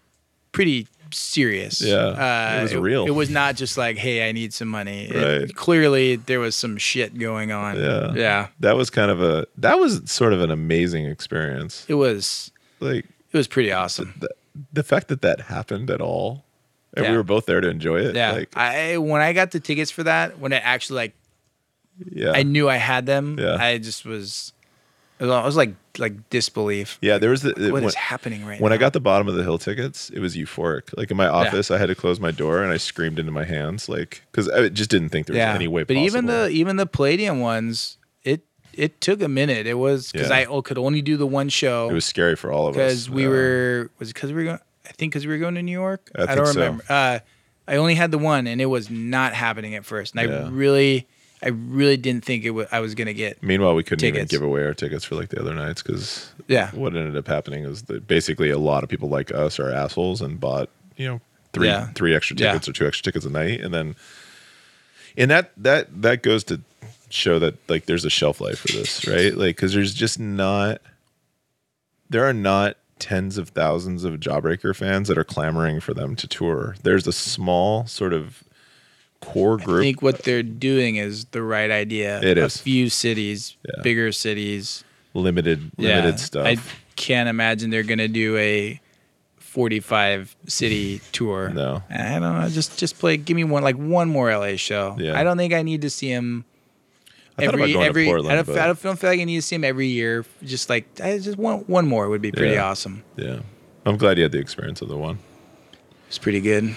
pretty serious. Yeah, uh, it was real. It was not just like, "Hey, I need some money." It- Right. clearly, there was some shit going on. Yeah. yeah. that was kind of a that was sort of an amazing experience. It was. Like It was pretty awesome. the, the fact that that happened at all, and Yeah. we were both there to enjoy it. Yeah. like I when I got the tickets for that, when it actually like Yeah. I knew I had them. Yeah. I just was, it was, I was like like disbelief. Yeah, there was the What when, is happening right now. when now? I got the bottom of the hill tickets, it was euphoric. Like in my office, I had to close my door and I screamed into my hands, like because I just didn't think there was yeah, any way. but even the even the Palladium ones, it it took a minute. It was because Yeah. I could only do the one show it was scary for all of us because we Yeah. were was it because we were going. I think because we were going to New York. I don't think so. remember. Uh, I only had the one, and it was not happening at first. And Yeah. I really, I really didn't think it was. I was gonna get. Meanwhile, we couldn't even give away our tickets for like the other nights because Yeah. what ended up happening is that basically a lot of people like us are assholes and bought you know three Yeah. three extra Yeah. tickets or two extra tickets a night, and then and that that that goes to show that like there's a shelf life for this, right? Like because there's just not there are not tens of thousands of Jawbreaker fans that are clamoring for them to tour. There's a small sort of core group. I think what they're doing is the right idea. It a is. few cities, Yeah. bigger cities. limited limited stuff. I can't imagine they're gonna do a 45 city [LAUGHS] tour. No. I don't know. Just just play. Give me one like one more LA show. Yeah. I don't think I need to see him. I every every Portland, I, don't, I don't feel feel like I need to see him every year. Just like I just one one more would be pretty Yeah. awesome. yeah, I'm glad you had the experience of the one. It's pretty good.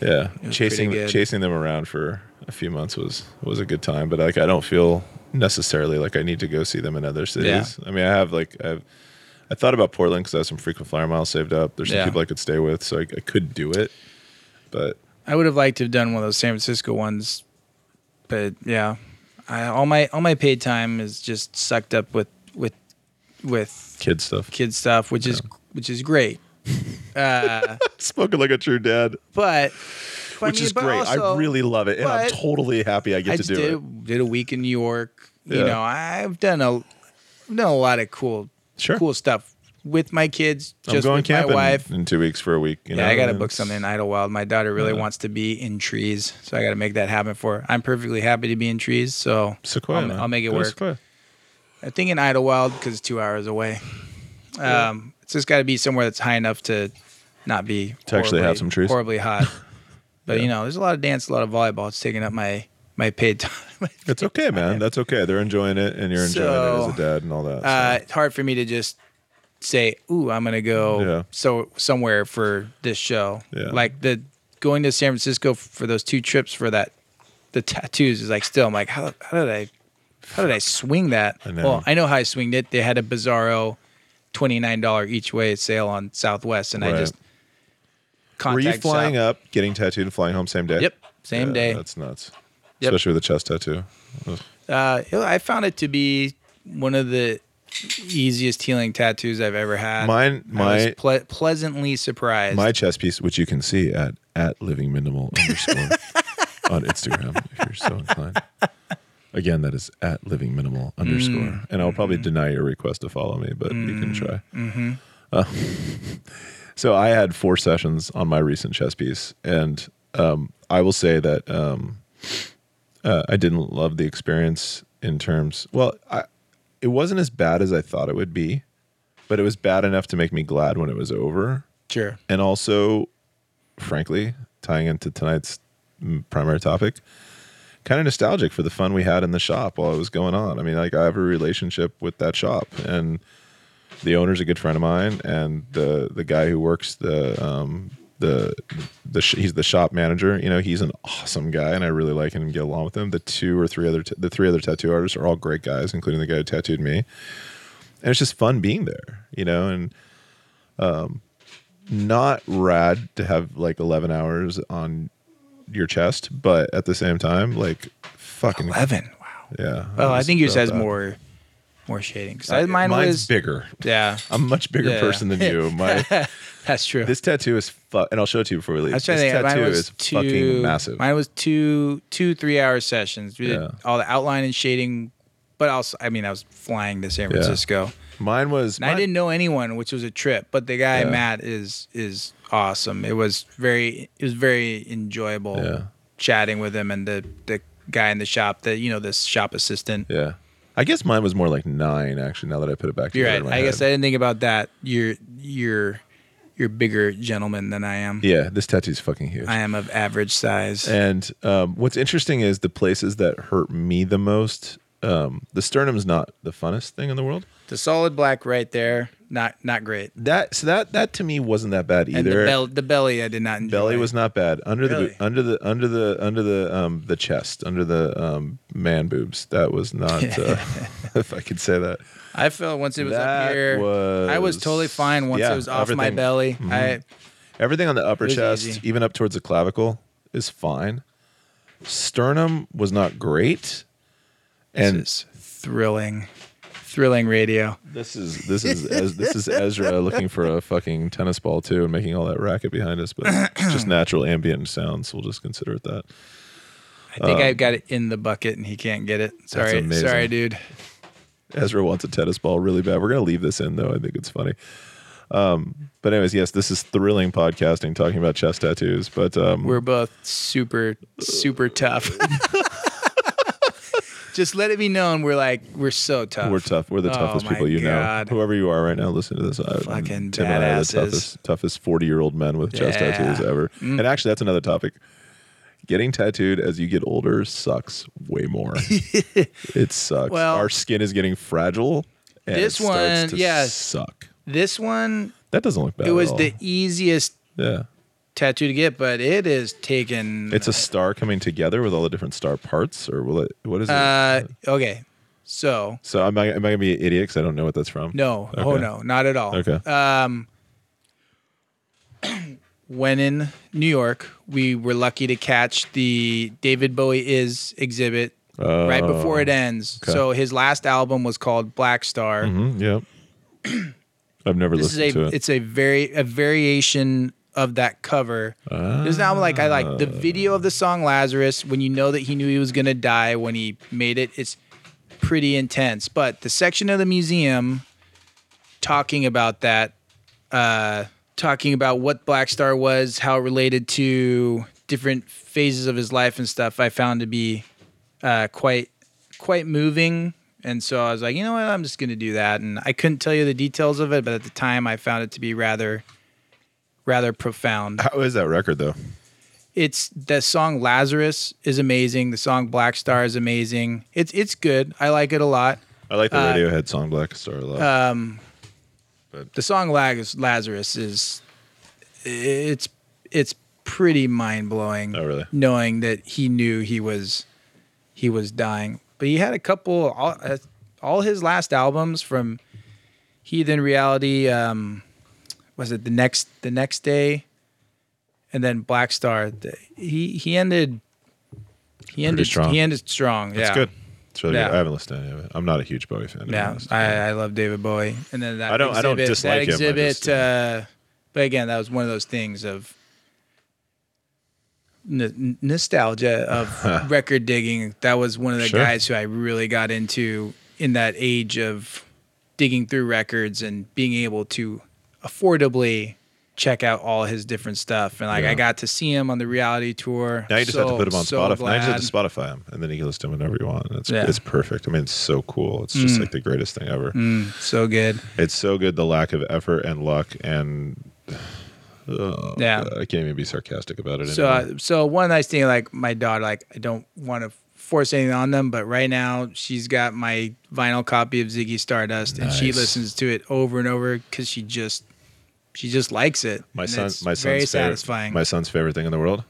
Yeah, chasing chasing them around for a few months was was a good time. But like, I don't feel necessarily like I need to go see them in other cities. I mean, I have like I've I thought about Portland because I have some frequent flyer miles saved up. There's some Yeah. people I could stay with, so I, I could do it. But I would have liked to have done one of those San Francisco ones, but yeah, I, all my all my paid time is just sucked up with with with kid stuff. kid stuff, which is which is great. Uh, [LAUGHS] Spoken like a true dad, but but I which mean, is but great. I really love it, and I'm totally happy I get I to do did it. did a week in New York. You know, I've done a I've done a lot of cool Sure. cool stuff with my kids. I'm Just going with camping my wife. in two weeks for a week. You yeah, know, I got to book something in Idyllwild. My daughter really Yeah. wants to be in trees, so I got to make that happen for her. I'm perfectly happy to be in trees, so Sequoia. I'll. I'll make it Go work. Sequoia. I think in Idyllwild because it's two hours away. Um, It's just got to be somewhere that's high enough to not be To actually have some trees? horribly hot. [LAUGHS] But Yeah. you know, there's a lot of dance, a lot of volleyball. It's taking up my my paid time. [LAUGHS] It's okay, man. That's okay. They're enjoying it, and you're enjoying So, it as a dad and all that. so. uh, it's hard for me to just say, "Ooh, I'm gonna go Yeah. so somewhere for this show." Yeah. Like the going to San Francisco for those two trips for that the tattoos is like still. I'm like, how how did I how did I swing that? I. Well, I know how I swinged it. They had a bizarro twenty nine dollar each way sale on Southwest, and I Right. just Were you flying up, getting tattooed, and flying home same day? Yep, same Yeah, day. That's nuts. Yep. Especially with a chest tattoo. Uh, I found it to be one of the easiest healing tattoos I've ever had. Mine- I was my- ple- pleasantly surprised. My chest piece, which you can see at at living minimal underscore [LAUGHS] on Instagram if you're so inclined. Again, that is at living minimal underscore. Mm. And I'll probably deny your request to follow me, but you can try. Uh, [LAUGHS] so I had four sessions on my recent chess piece, and um, I will say that um, uh, I didn't love the experience in terms. Well, I, it wasn't as bad as I thought it would be, but it was bad enough to make me glad when it was over sure. and also, frankly, tying into tonight's mm, primary topic, kind of nostalgic for the fun we had in the shop while it was going on. I mean, like I have a relationship with that shop, and the owner's a good friend of mine, and the the guy who works the um the the he's the shop manager. You know, he's an awesome guy, and I really like him and get along with him. The two or three other t- the three other tattoo artists are all great guys, including the guy who tattooed me. And it's just fun being there, you know, and um, not rad to have like 11 hours on your chest, but at the same time, like fucking Eleven. Wow. yeah. Well, I just think yours has that. more more shading. 'Cause Uh, mine mine's was bigger. Yeah, [LAUGHS] I'm a much bigger Yeah. person than you. My [LAUGHS] that's true. this tattoo is fu- and I'll show it to you before we leave. I was This trying to think. tattoo Mine was is two, fucking massive. Mine was two, two, three hour sessions. We did Yeah. all the outline and shading, but also, I mean, I was flying to San Yeah. Francisco. Mine was. And I didn't know anyone, which was a trip. But the guy Yeah. Matt is is awesome. It was very it was very enjoyable Yeah. chatting with him and the the guy in the shop, the you know this shop assistant. Yeah, I guess mine was more like nine. Actually, now that I put it back You're together, right. I guess I head. didn't think about that. You're you're you're bigger gentleman than I am. Yeah, this tattoo's fucking huge. I am of average size. And um, what's interesting is the places that hurt me the most. Um, the sternum's not the funnest thing in the world. The solid black right there, not not great. That so that that to me wasn't that bad And either. the, bell, the belly I did not enjoy. Belly was not bad. Under Really? the under the under the under the um the chest, under the um man boobs. That was not uh, [LAUGHS] [LAUGHS] if I could say that. I felt once it was up That here. I was was- totally fine once yeah, it was off my belly. I Everything on the upper chest, easy. even up towards the clavicle, is fine. Sternum was not great. and And thrilling, thrilling radio. This is this is this is Ezra [LAUGHS] looking for a fucking tennis ball too and making all that racket behind us, but just natural ambient sounds. We'll just consider it that. I think I've got it in the bucket and he can't get it. Sorry, sorry, dude. Ezra wants a tennis ball really bad. We're gonna leave this in though. I think it's funny. Um, but anyways, yes, this is thrilling podcasting talking about chest tattoos. But um, We're both super, super tough. [LAUGHS] Just let it be known we're like we're so tough. we're tough. We're the Oh toughest people you God. know. Whoever you are right now, listen to this. I- Fucking Tim and I are the toughest, toughest forty-year-old men with chest Yeah. tattoos ever. And actually, that's another topic. Getting tattooed as you get older sucks way more. [LAUGHS] it sucks. Well, Our skin is getting fragile. And this one, yeah. suck. This one, That doesn't look bad. it was the easiest yeah. Tattoo to get, but it is taken. It's a star coming together with all the different star parts, or will it? What is it? uh okay. So so am I? Am I gonna be an idiot because I don't know what that's from? no, oh no, not at all. Okay. Um, [CLEARS THROAT] when in New York, we were lucky to catch the David Bowie is exhibit right before it ends. Oh, okay. So his last album was called Black Star. hmm Yep. I've never This is listened a to it. it's a very a variation of that cover. There's an album like I like the video of the song Lazarus when you know that he knew he was gonna die when he made it. It's pretty intense. But the section of the museum talking about that, uh, talking about what Black Star was, how it related to different phases of his life and stuff, I found to be uh, quite quite moving. And so I was like, you know what, I'm just gonna do that. And I couldn't tell you the details of it, but at the time I found it to be rather rather profound. How is that record though? It's the song Lazarus is amazing. The song Black Star is amazing. It's it's good. I like it a lot. I like the Uh, Radiohead song Black Star a lot. Um, the song Lazarus is it's it's pretty mind blowing. Oh, really? Knowing that he knew he was he was dying, but he had a couple all, uh, all his last albums from Heathen Reality. Um, was it the next the next day, and then Black Star? the- He he ended. He ended strong. He ended strong. That's yeah. good. It's really Yeah. good. I haven't listened to any of it. I'm not a huge Bowie fan. Yeah. I, I love David Bowie, and then that I don't- I don't exhibit- dislike that him, I just, uh, but again, that was one of those things of n- nostalgia of [LAUGHS] record digging. That was one of the Sure. guys who I really got into in that age of digging through records and being able to affordably check out all his different stuff. And like Yeah. I got to see him on the reality tour. Now you just have to put him on so Spotify. Now you just have to. Spotify him, and then you can listen to him whenever you want. It's Yeah. it's perfect. I mean, it's so cool. It's just like the greatest thing ever. Mm, so good. It's so good. The lack of effort and luck and. [SIGHS] Oh, Yeah. God, I can't even be sarcastic about it. So, uh, so one nice thing, like my daughter, like I don't want to force anything on them, but right now she's got my vinyl copy of Ziggy Stardust, and she listens to it over and over because she just, she just likes it. my son, my son's very favorite, satisfying. My son's favorite thing in the world,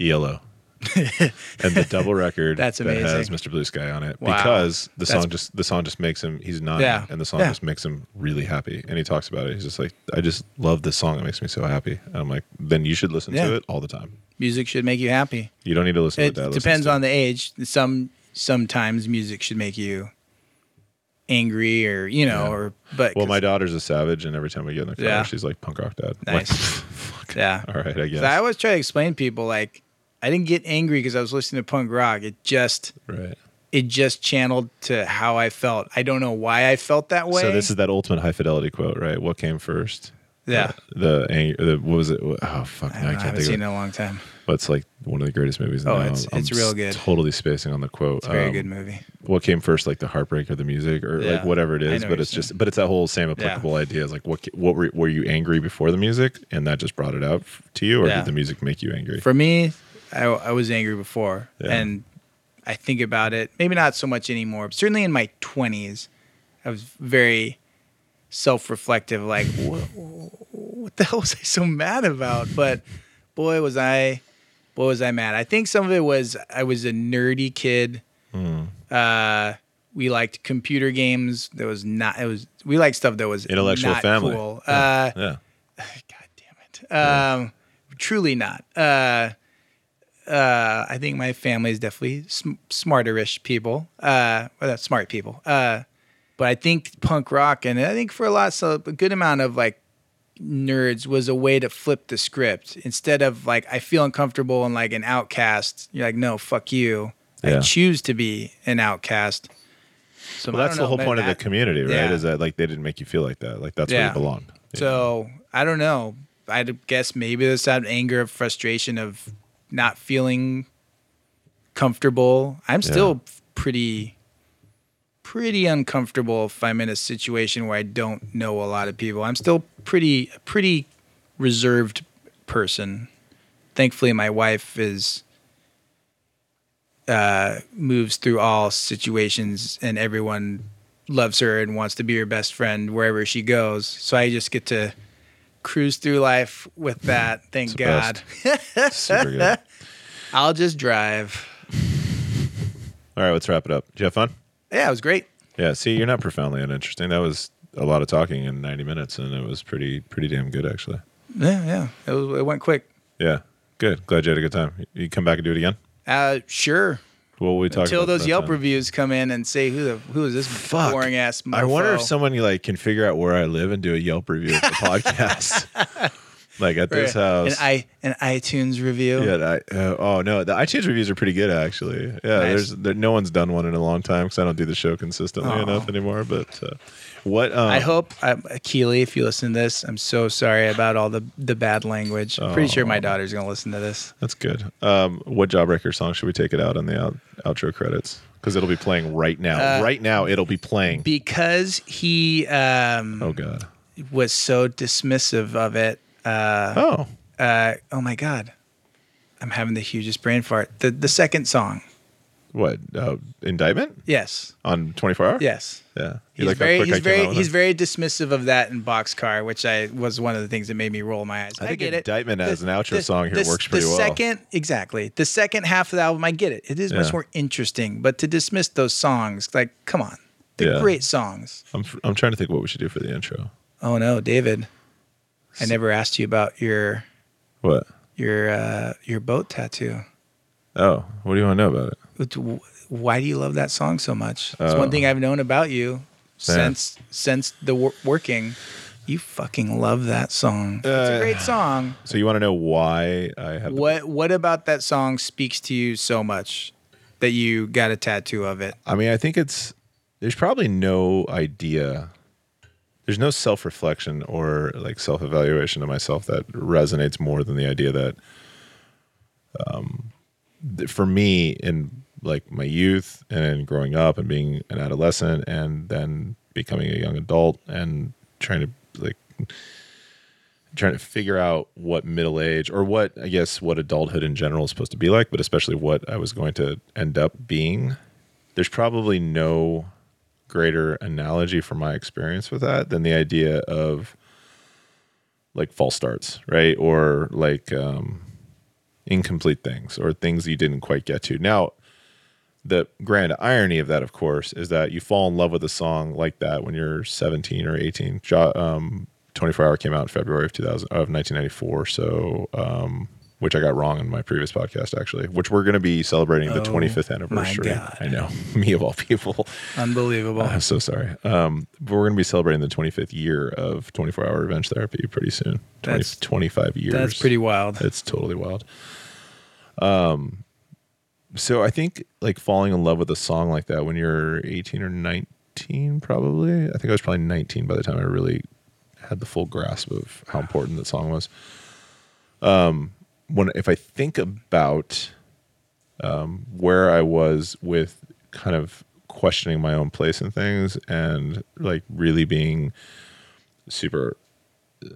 ELO, [LAUGHS] and the double record [LAUGHS] That's that has. Mr. Blue Sky on it Wow. because the That's- song just the song just makes him he's nine Yeah. and the song Yeah. just makes him really happy and he talks about it. He's just like I just love this song. It makes me so happy. And I'm like, then you should listen Yeah. to it all the time. music should make you happy. You don't need to listen It to that. depends on the age. Some sometimes music should make you angry or you know Yeah. or but Well, my daughter's a savage, and every time we get in the car, Yeah. she's like punk rock dad. Like, Nice. [LAUGHS] fuck. yeah. All right, I guess. So I always try to explain to people like I didn't get angry because I was listening to punk rock. It just right. it just channeled to how I felt. I don't know why I felt that way. So this is that ultimate high fidelity quote, right? What came first? Yeah. [LAUGHS] The, ang- the what was it? Oh fuck, I, I, don't I can't haven't think seen of it in a long time. But it's like one of the greatest movies. Oh, now. it's- I'm it's real good. Totally spacing on the quote. It's a very Um, good movie. What came first, like the heartbreak or the music, or Yeah. like whatever it is? But it's you're just, but it's that whole same applicable idea. It's like what what were, were you angry before the music, and that just brought it out to you, or Yeah. did the music make you angry? For me, I, I was angry before, Yeah. and I think about it. Maybe not so much anymore. But certainly in my twenties, I was very self-reflective. Like, what, what the [LAUGHS] hell was I so mad about? But boy, was I, boy, was I mad. I think some of it was I was a nerdy kid. Hmm. Uh, we liked computer games. that was not. It was we liked stuff that was Intellectual family. Cool. Uh, yeah, [LAUGHS] God damn it. Um, truly not. Uh, uh, I think my family is definitely sm- smarterish people. Uh, well, that's smart people. But I think punk rock, and I think for a lot, so a good amount of like nerds was a way to flip the script instead of like I feel uncomfortable and like an outcast. You're like, no, fuck you. Yeah. I choose to be an outcast. So well, that's don't the whole know, point of the community, right? yeah. Is that like they didn't make you feel like that? Like that's where you belong. So I don't know. I'd guess maybe there's that anger of frustration of not feeling comfortable. I'm still pretty pretty uncomfortable if I'm in a situation where I don't know a lot of people. I'm still pretty a pretty reserved person. Thankfully my wife is uh moves through all situations and everyone loves her and wants to be her best friend wherever she goes. So I just get to cruise through life with that. Thank God. super good. [LAUGHS] I'll just drive. All right, let's wrap it up. Did you have fun? Yeah, it was great. Yeah. See, you're not profoundly uninteresting. That was a lot of talking in 90 minutes, and it was pretty pretty damn good actually. Yeah, yeah. It, was, it went quick. Yeah. Good. Glad you had a good time. You come back and do it again. Uh, sure. What will we talk Until those Yelp time? reviews come in and say who the who is this Fuck. boring ass. I wonder if someone like can figure out where I live and do a Yelp review of the [LAUGHS] podcast. [LAUGHS] like at this house. An i an iTunes review. yeah, I, uh, oh no, the iTunes reviews are pretty good actually. Yeah, Nice. there's there, no one's done one in a long time because I don't do the show consistently Aw. enough anymore. But uh, what um, I hope, uh, Keely, if you listen to this, I'm so sorry about all the, the bad language. I'm pretty sure my daughter's going to listen to this. that's good. Um, what Jawbreaker song should we take it out on the out, outro credits? Because it'll be playing right now. Uh, right now, it'll be playing. Because he um, oh god. was so dismissive of it. Uh, Oh, uh, oh my God. I'm having the hugest brain fart. The, the second song. what uh, indictment Yes. on 24 hour? Yes. yeah. You He's like very, he's very, he's very dismissive of that in Boxcar, which I was one of the things that made me roll my eyes. I think get it. indictment as an outro song here the- works pretty the well. second, exactly. The second half of the album, I get it. It is much more interesting, but to dismiss those songs, like, come on, they're Yeah. great songs. I'm I'm trying to think what we should do for the intro. Oh no, David, I never asked you about your What? your uh, your boat tattoo. Oh, what do you want to know about it? Why do you love that song so much? It's Oh. one thing I've known about you since since the wor- working. You fucking love that song. it's a Uh, great song. So you want to know why I have the- What what about that song speaks to you so much that you got a tattoo of it? I mean, I think it's there's probably no idea. There's no self-reflection or like self-evaluation of myself that resonates more than the idea that um for me in like my youth and growing up and being an adolescent and then becoming a young adult and trying to like trying to figure out what middle age or what I guess what adulthood in general is supposed to be like, but especially what I was going to end up being. There's probably no greater analogy from my experience with that than the idea of like false starts, right? Or like um, incomplete things or things you didn't quite get to. Now, the grand irony of that, of course, is that you fall in love with a song like that when you're 17 or 18. Jo- Um, 24 Hour came out in February of 2000 of 1994, so um, which I got wrong in my previous podcast, actually. Which we're going to be celebrating the Oh, 25th anniversary. God. I know, [LAUGHS] me of all people. Unbelievable. I'm so sorry. Um, but we're going to be celebrating the 25th year of 24 Hour Revenge Therapy pretty soon. 20, That's- 25 years. That's pretty wild. It's totally wild. Um, so I think like falling in love with a song like that when you're 18 or 19, probably. I think I was probably 19 by the time I really had the full grasp of how important that song was. Um, when if I think about um, where I was with kind of questioning my own place in things and like really being super uh,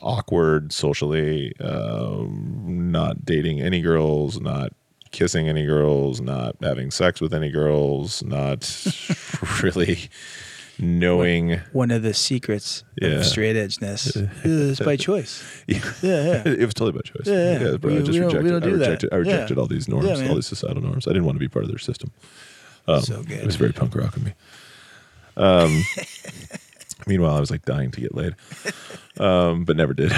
awkward socially, um, not dating any girls, not kissing any girls, not having sex with any girls, not [LAUGHS] really knowing. One of the secrets Yeah. of straight edgeness [LAUGHS] is by choice. [LAUGHS] Yeah, Yeah, yeah. [LAUGHS] it was totally by choice. Yeah, yeah. but I We- just we don't- don't I do that. rejected. I rejected all these norms, all these societal norms. I didn't want to be part of their system. Um, So good. It was very punk rock of me. Um, meanwhile, I was like dying to get laid, um, but never did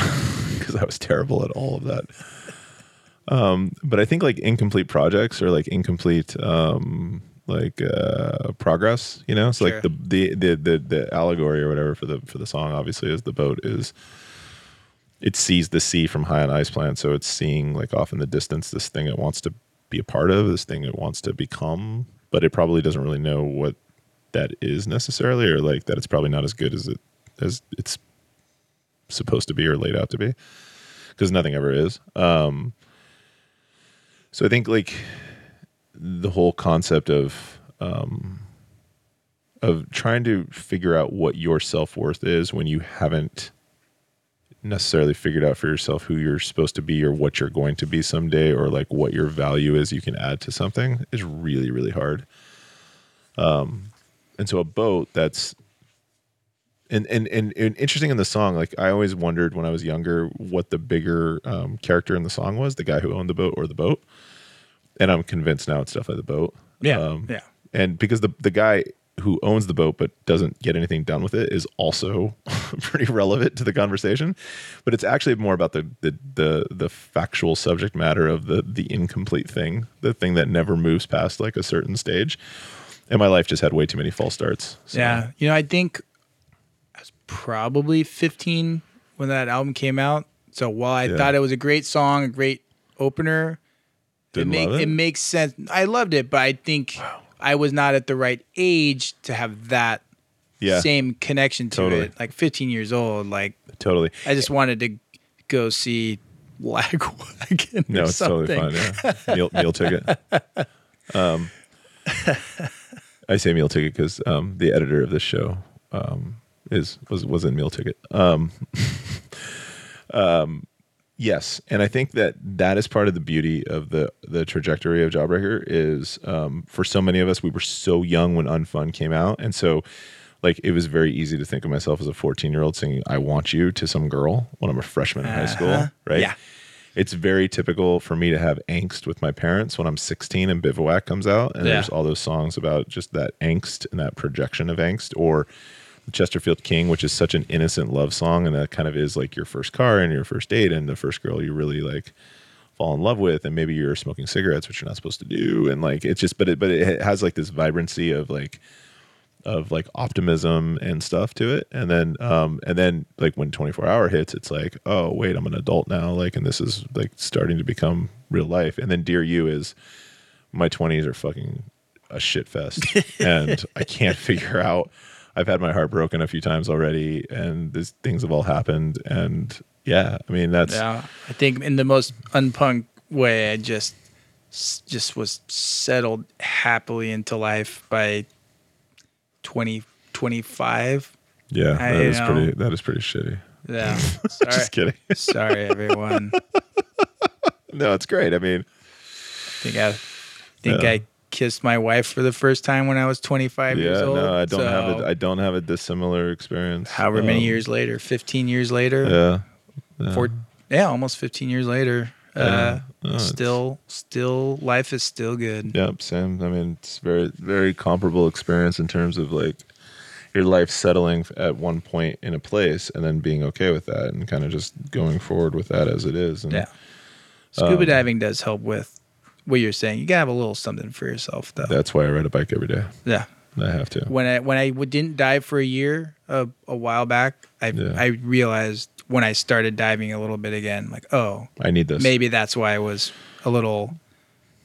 because I was terrible at all of that. Um, but I think like incomplete projects or like incomplete um, like uh, progress. You know, so Sure. like the, the the the the allegory or whatever for the for the song obviously is the boat is it sees the sea from high on ice plant so it's seeing like off in the distance this thing it wants to be a part of this thing it wants to become but it probably doesn't really know what that is necessarily or like that it's probably not as good as it as it's supposed to be or laid out to be because nothing ever is um so i think like the whole concept of um of trying to figure out what your self-worth is when you haven't necessarily figured out for yourself who you're supposed to be or what you're going to be someday or like what your value is you can add to something is really really hard. Um and so a boat that's and, and and and interesting in the song like i always wondered when i was younger what the bigger um, character in the song was the guy who owned the boat or the boat and i'm convinced now it's definitely the boat Yeah, um, yeah. and because the the guy who owns the boat but doesn't get anything done with it is also [LAUGHS] pretty relevant to the conversation but it's actually more about the the the, the factual subject matter of the the incomplete thing the thing that never moves past like a certain stage and my life just had way too many false starts So, Yeah. You know, I think I was probably 15 when that album came out. So while I Yeah. thought it was a great song, a great opener, Didn't it, make, it? it makes sense. I loved it, but I think I was not at the right age to have that yeah same connection to Totally. it. Like 15 years old, like totally I just wanted to go see Lagwagon no it's something. totally fine yeah meal, meal ticket [LAUGHS] um i say meal ticket because um the editor of this show um is was was in meal ticket um [LAUGHS] um yes and i think that that is part of the beauty of the the trajectory of jawbreaker is um for so many of us we were so young when unfun came out and so like it was very easy to think of myself as a 14 year old singing i want you to some girl when i'm a freshman in high school Uh-huh. right Yeah. it's very typical for me to have angst with my parents when I'm 16 and Bivouac comes out, and Yeah. there's all those songs about just that angst and that projection of angst, or Chesterfield King, which is such an innocent love song, and that kind of is like your first car and your first date and the first girl you really like fall in love with, and maybe you're smoking cigarettes, which you're not supposed to do, and like it's just, but it, but it has like this vibrancy of like of like optimism and stuff to it and then um and then like when 24 hour hits it's like oh wait i'm an adult now like and this is like starting to become real life and then dear you is my 20s are fucking a shit fest [LAUGHS] and i can't figure out i've had my heart broken a few times already and these things have all happened and yeah i mean that's Yeah, I think in the most unpunk way, I just just was settled happily into life by 20, 25. yeah I that is know. pretty that is pretty shitty Yeah, [LAUGHS] sorry, just kidding sorry everyone. [LAUGHS] no it's great i mean I think I think Yeah. I kissed my wife for the first time when I was twenty five yeah years old. no i don't have so a i don't have a dissimilar experience however many Um, years later, fifteen years later, yeah yeah. four, yeah, almost fifteen years later. Uh, No, still, still, life is still good. Yep, same. I mean, it's very, very comparable experience in terms of like your life settling at one point in a place and then being okay with that and kind of just going forward with that as it is. And Yeah. Scuba Um, diving does help with what you're saying. You gotta have a little something for yourself, though. that's why I ride a bike every day. yeah. I have to. When I when I w- didn't dive for a year uh, a while back, I Yeah. I realized when I started diving a little bit again, like oh I need this. maybe that's why I was a little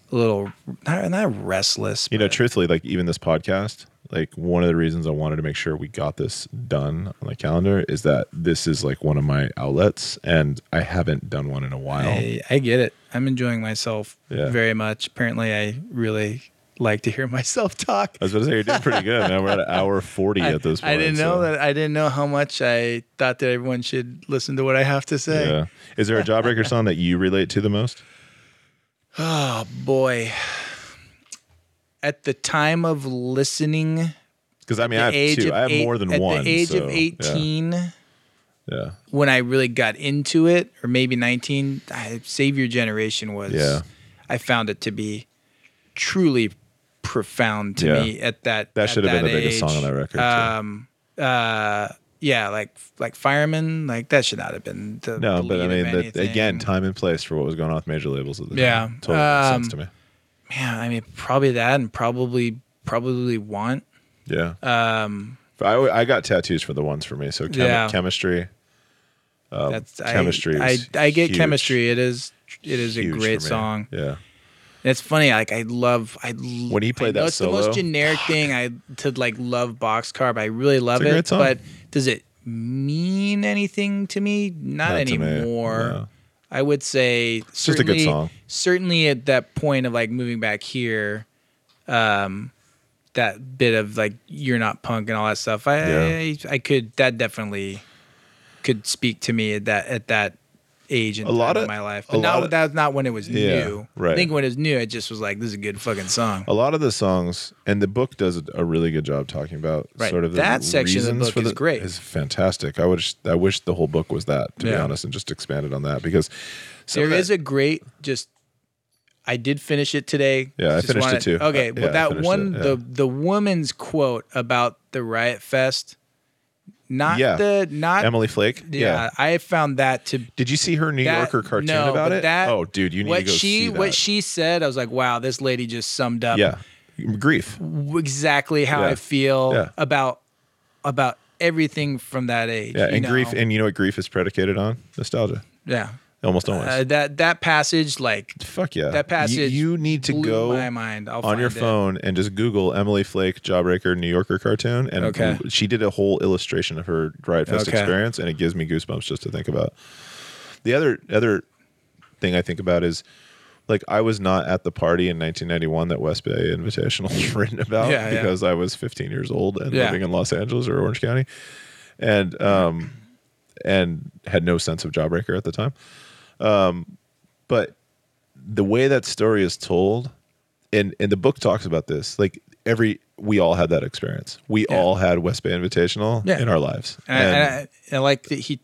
a little not, not restless. You know, truthfully, like even this podcast, like one of the reasons I wanted to make sure we got this done on the calendar is that this is like one of my outlets, and I haven't done one in a while. I, I get it. I'm enjoying myself Yeah. very much. Apparently, I really like to hear [LAUGHS] myself talk. I was going to say you're doing pretty good. Man. we're at an hour [LAUGHS] forty I, at this point. I didn't know so, that. I didn't know how much I thought that everyone should listen to what I have to say. Yeah. Is there a [LAUGHS] Jawbreaker song that you relate to the most? Oh boy. At the time of listening, Because I mean, I have two. I have eight- more than at one. At the age so, of 18, Yeah. when I really got into it, or maybe 19, I, Save Your Generation was. Yeah. I found it to be truly profound to Yeah. me at that. That at should have been the biggest song on that record. Um. Uh. Yeah. Like like fireman. Like that should not have been the. no, but I mean, the, again, time and place for what was going on with major labels at the Yeah. time. Totally makes sense Um, to me. Man, I mean, probably that, and probably probably want. Yeah. Um. I, I got tattoos for the ones for me. So Yeah. chemistry. Um, That's chemistry. I, I, I get huge. chemistry. It is it is a great song. Yeah. And it's funny. Like I love I When he played I that it's the most generic thing. I to like love Boxcar. But I really love It's a it. great song. But does it mean anything to me? Not, Not to me, anymore. no. I would say just a good certainly, song. certainly at that point of like moving back here, um, that bit of like you're not punk and all that stuff. I Yeah. I, I could that definitely could speak to me at that at that age and A lot of- my life. But not that's not when it was Yeah, new. right. I think when it was new, it just was like this is a good fucking song. A lot of the songs, and the book does a really good job talking about Right. sort of the That section of the book for is great. Is fantastic. I wish I wish the whole book was that to be honest, and just expanded on that because There of is that- a great just. I did finish it today. Yeah, I finished it too. Okay, Uh, well yeah, that one it, yeah. the the woman's quote about the riot fest, not Yeah. the not Emily Flake. Yeah, I found that to Did you see her New that- Yorker cartoon no, about it? That, oh, dude, you need what to go she see that. what she said. I was like, wow, this lady just summed up yeah, grief. exactly how Yeah. I feel Yeah. about about everything from that age. Yeah, and grief, and you know what grief is predicated on? Nostalgia. yeah, Almost always. uh, that that passage like Fuck yeah. that passage. You, you need to go my mind. I'll on your it. phone and just Google Emily Flake Jawbreaker New Yorker cartoon, and Okay. she did a whole illustration of her Riot Fest Okay. experience, and it gives me goosebumps just to think about. The other other thing I think about is like I was not at the party in 1991 that West Bay Invitational [LAUGHS] was written about Yeah, yeah. because I was 15 years old and Yeah. living in Los Angeles or Orange County, and um, and had no sense of Jawbreaker at the time. Um, but the way that story is told, and and the book talks about this, like every we all had that experience. We Yeah. all had West Bay Invitational Yeah. in our lives. And, I, and I, I like that he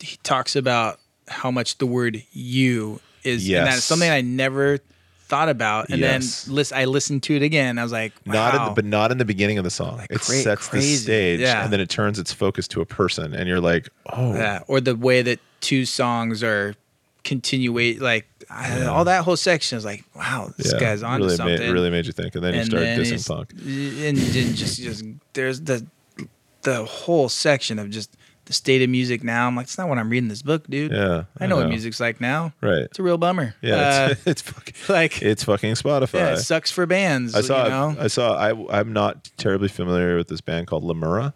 he talks about how much the word "you" is, and Yes. that's something I never thought about. And Yes. then list, I listened to it again. I was like, wow. not in the, but not in the beginning of the song. it cra- sets crazy. the stage, Yeah. and then it turns its focus to a person, and you're like, oh, Yeah, or the way that two songs are continuate, like I, all that whole section is like, wow, this yeah, guy's on really something. Made, really made you think, and then you and start then dissing punk. and then just just there's the the whole section of just the state of music now. I'm like, it's not what I'm reading this book, dude. Yeah, I know what music's like now. Right. It's a real bummer. Yeah, Uh, [LAUGHS] it's, it's fucking, [LAUGHS] like it's fucking Spotify. yeah, it sucks for bands. I saw. You know? I saw. I, I'm not terribly familiar with this band called Lemuria,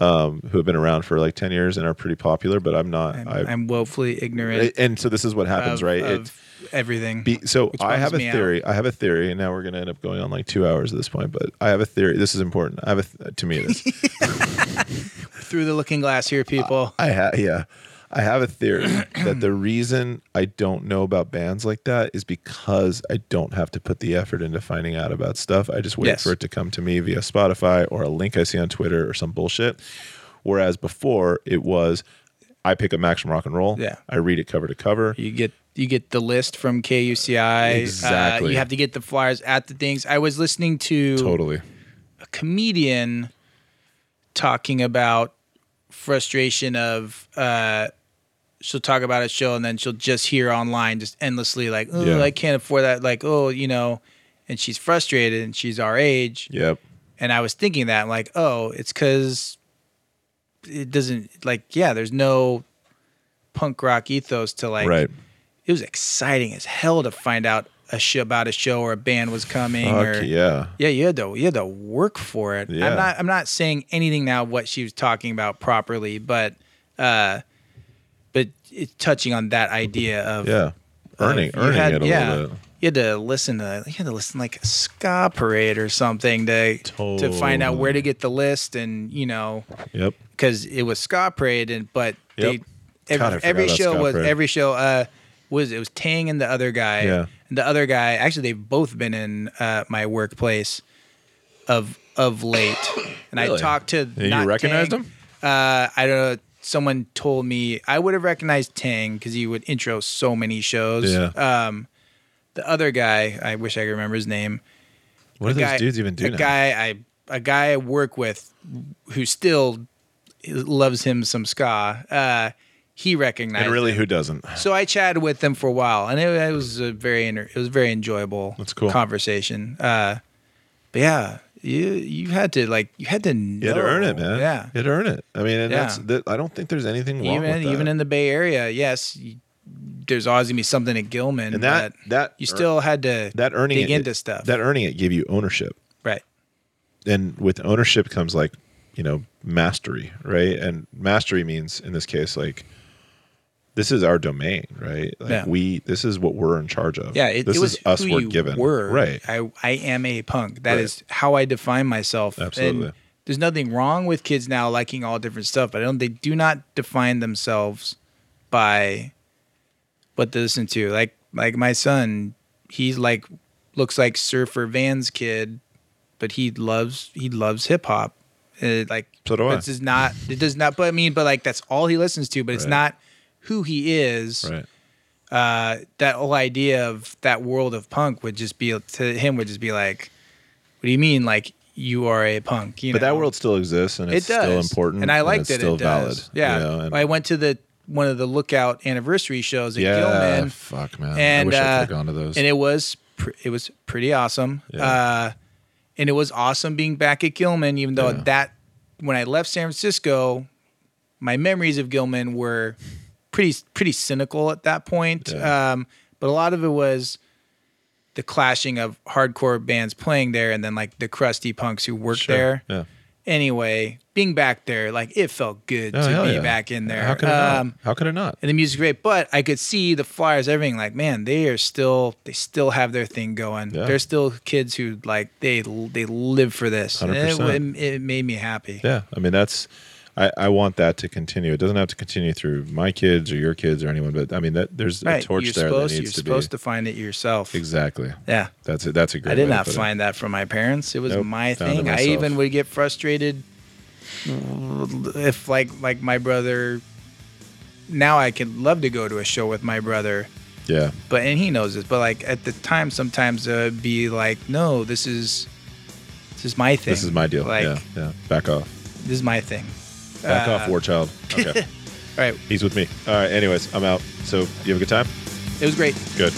um, who have been around for like ten years and are pretty popular. But I'm not. I'm, I, I'm woefully ignorant. and so this is what happens, of, right? It- everything. be, so I have a me out. theory. I have a theory, and now we're going to end up going on like two hours at this point. But I have a theory. This is important. I have a th- to me. It is. [LAUGHS] Through the looking glass here, people. I have yeah. I have a theory that the [CLEARS THROAT] reason I don't know about bands like that is because I don't have to put the effort into finding out about stuff. I just wait Yes. for it to come to me via Spotify or a link I see on Twitter or some bullshit. Whereas before it was I pick up Maximum Rock and Roll. Yeah. I read it cover to cover. You get you get the list from KUCI. Uh, Exactly. you have to get the flyers at the things. I was listening to Totally. a comedian talking about frustration of uh she'll talk about a show and then she'll just hear online just endlessly like oh Yeah. i can't afford that like oh you know and she's frustrated and she's our age Yep. and i was thinking that like oh it's because it doesn't like yeah there's no punk rock ethos to like right. it was exciting as hell to find out a show about a show or a band was coming or yeah. yeah, you had to you had to work for it. Yeah. I'm not I'm not saying anything now what she was talking about properly, but uh but it's touching on that idea of Yeah. Earning, of earning had- it a yeah, little bit. You had to listen to you had to listen like a ska parade or something to to find out where to get the list and you know Yep. because it was ska parade and but they every, God, every show was Parade. every show uh was it was Tang and the other guy Yeah. and the other guy actually they've both been in uh, my workplace of of late and I talked to And you recognized Tang. him? Uh, I don't know. Someone told me I would have recognized Tang because he would intro so many shows. Yeah. Um, the other guy, I wish I could remember his name. What do those guy- dudes even do a now? guy I a guy I work with who still loves him some ska. Uh, he recognized. and really, him. who doesn't? So I chatted with them for a while, and it, it was a very inter- it was a very enjoyable. That's cool. conversation. Uh, but yeah, you you had to like you had to know. You had to earn it, man. Yeah, You had to earn it. I mean, and Yeah. that's that, I don't think there's anything wrong even even in the Bay Area, yes, you, there's always gonna be something at Gilman, and that but that you still had to that earning dig it, into stuff. That earning it gave you ownership. right. and with ownership comes like you know mastery right and mastery means in this case like this is our domain right like Yeah. we this is what we're in charge of Yeah, it, this it was is us we're given were. right I I am a punk. That Right. is how I define myself. And Absolutely. there's nothing wrong with kids now liking all different stuff, but I don't. They do not define themselves by what they listen to. Like like my son, he's like looks like Surfer Van's kid, but he loves he loves hip hop. Uh, like So do I. This is not. It does not. But I mean, but like that's all he listens to. But it's not who he is right uh, that whole idea of that world of punk would just be to him would just be like, what do you mean like you are a punk? You but know? that world still exists and it it's does still important and I like it's that still it does. valid Yeah, you know, and- I went to the one of the Lookout anniversary shows at yeah Gilman, fuck man I and wish I could uh, have gone to those and it was pr- it was pretty awesome. Yeah. Uh, and it was awesome being back at Gilman, even though Yeah. that when I left San Francisco, my memories of Gilman were pretty pretty cynical at that point. Yeah. Um, but a lot of it was the clashing of hardcore bands playing there, and then like the crusty punks who worked Sure. there. yeah Anyway, being back there, like it felt good Oh, to be yeah. back in there. how could it Um, not how could it not and the music's great. But I could see the flyers, everything. Like, man, they are still, they still have their thing going. Yeah. They're still kids who like they they live for this. It, 100%. it, it made me happy. yeah i mean that's I, I want that to continue. It doesn't have to continue through my kids or your kids or anyone, but I mean that there's Right, a torch you're there supposed that you're to supposed be to find it yourself. exactly. Yeah, That's it. That's a great. I did not put it. find that from my parents. It was Nope, my thing. I even would get frustrated if like like my brother. Now I could love to go to a show with my brother. Yeah, but and he knows this but like at the time sometimes uh, it'd be like no this is this is my thing this is my deal. like yeah, yeah. Back off. this is my thing Back Uh, off, war child. [LAUGHS] Okay, all right he's with me. All right. Anyways, I'm out. So you have a good time. it was great Good.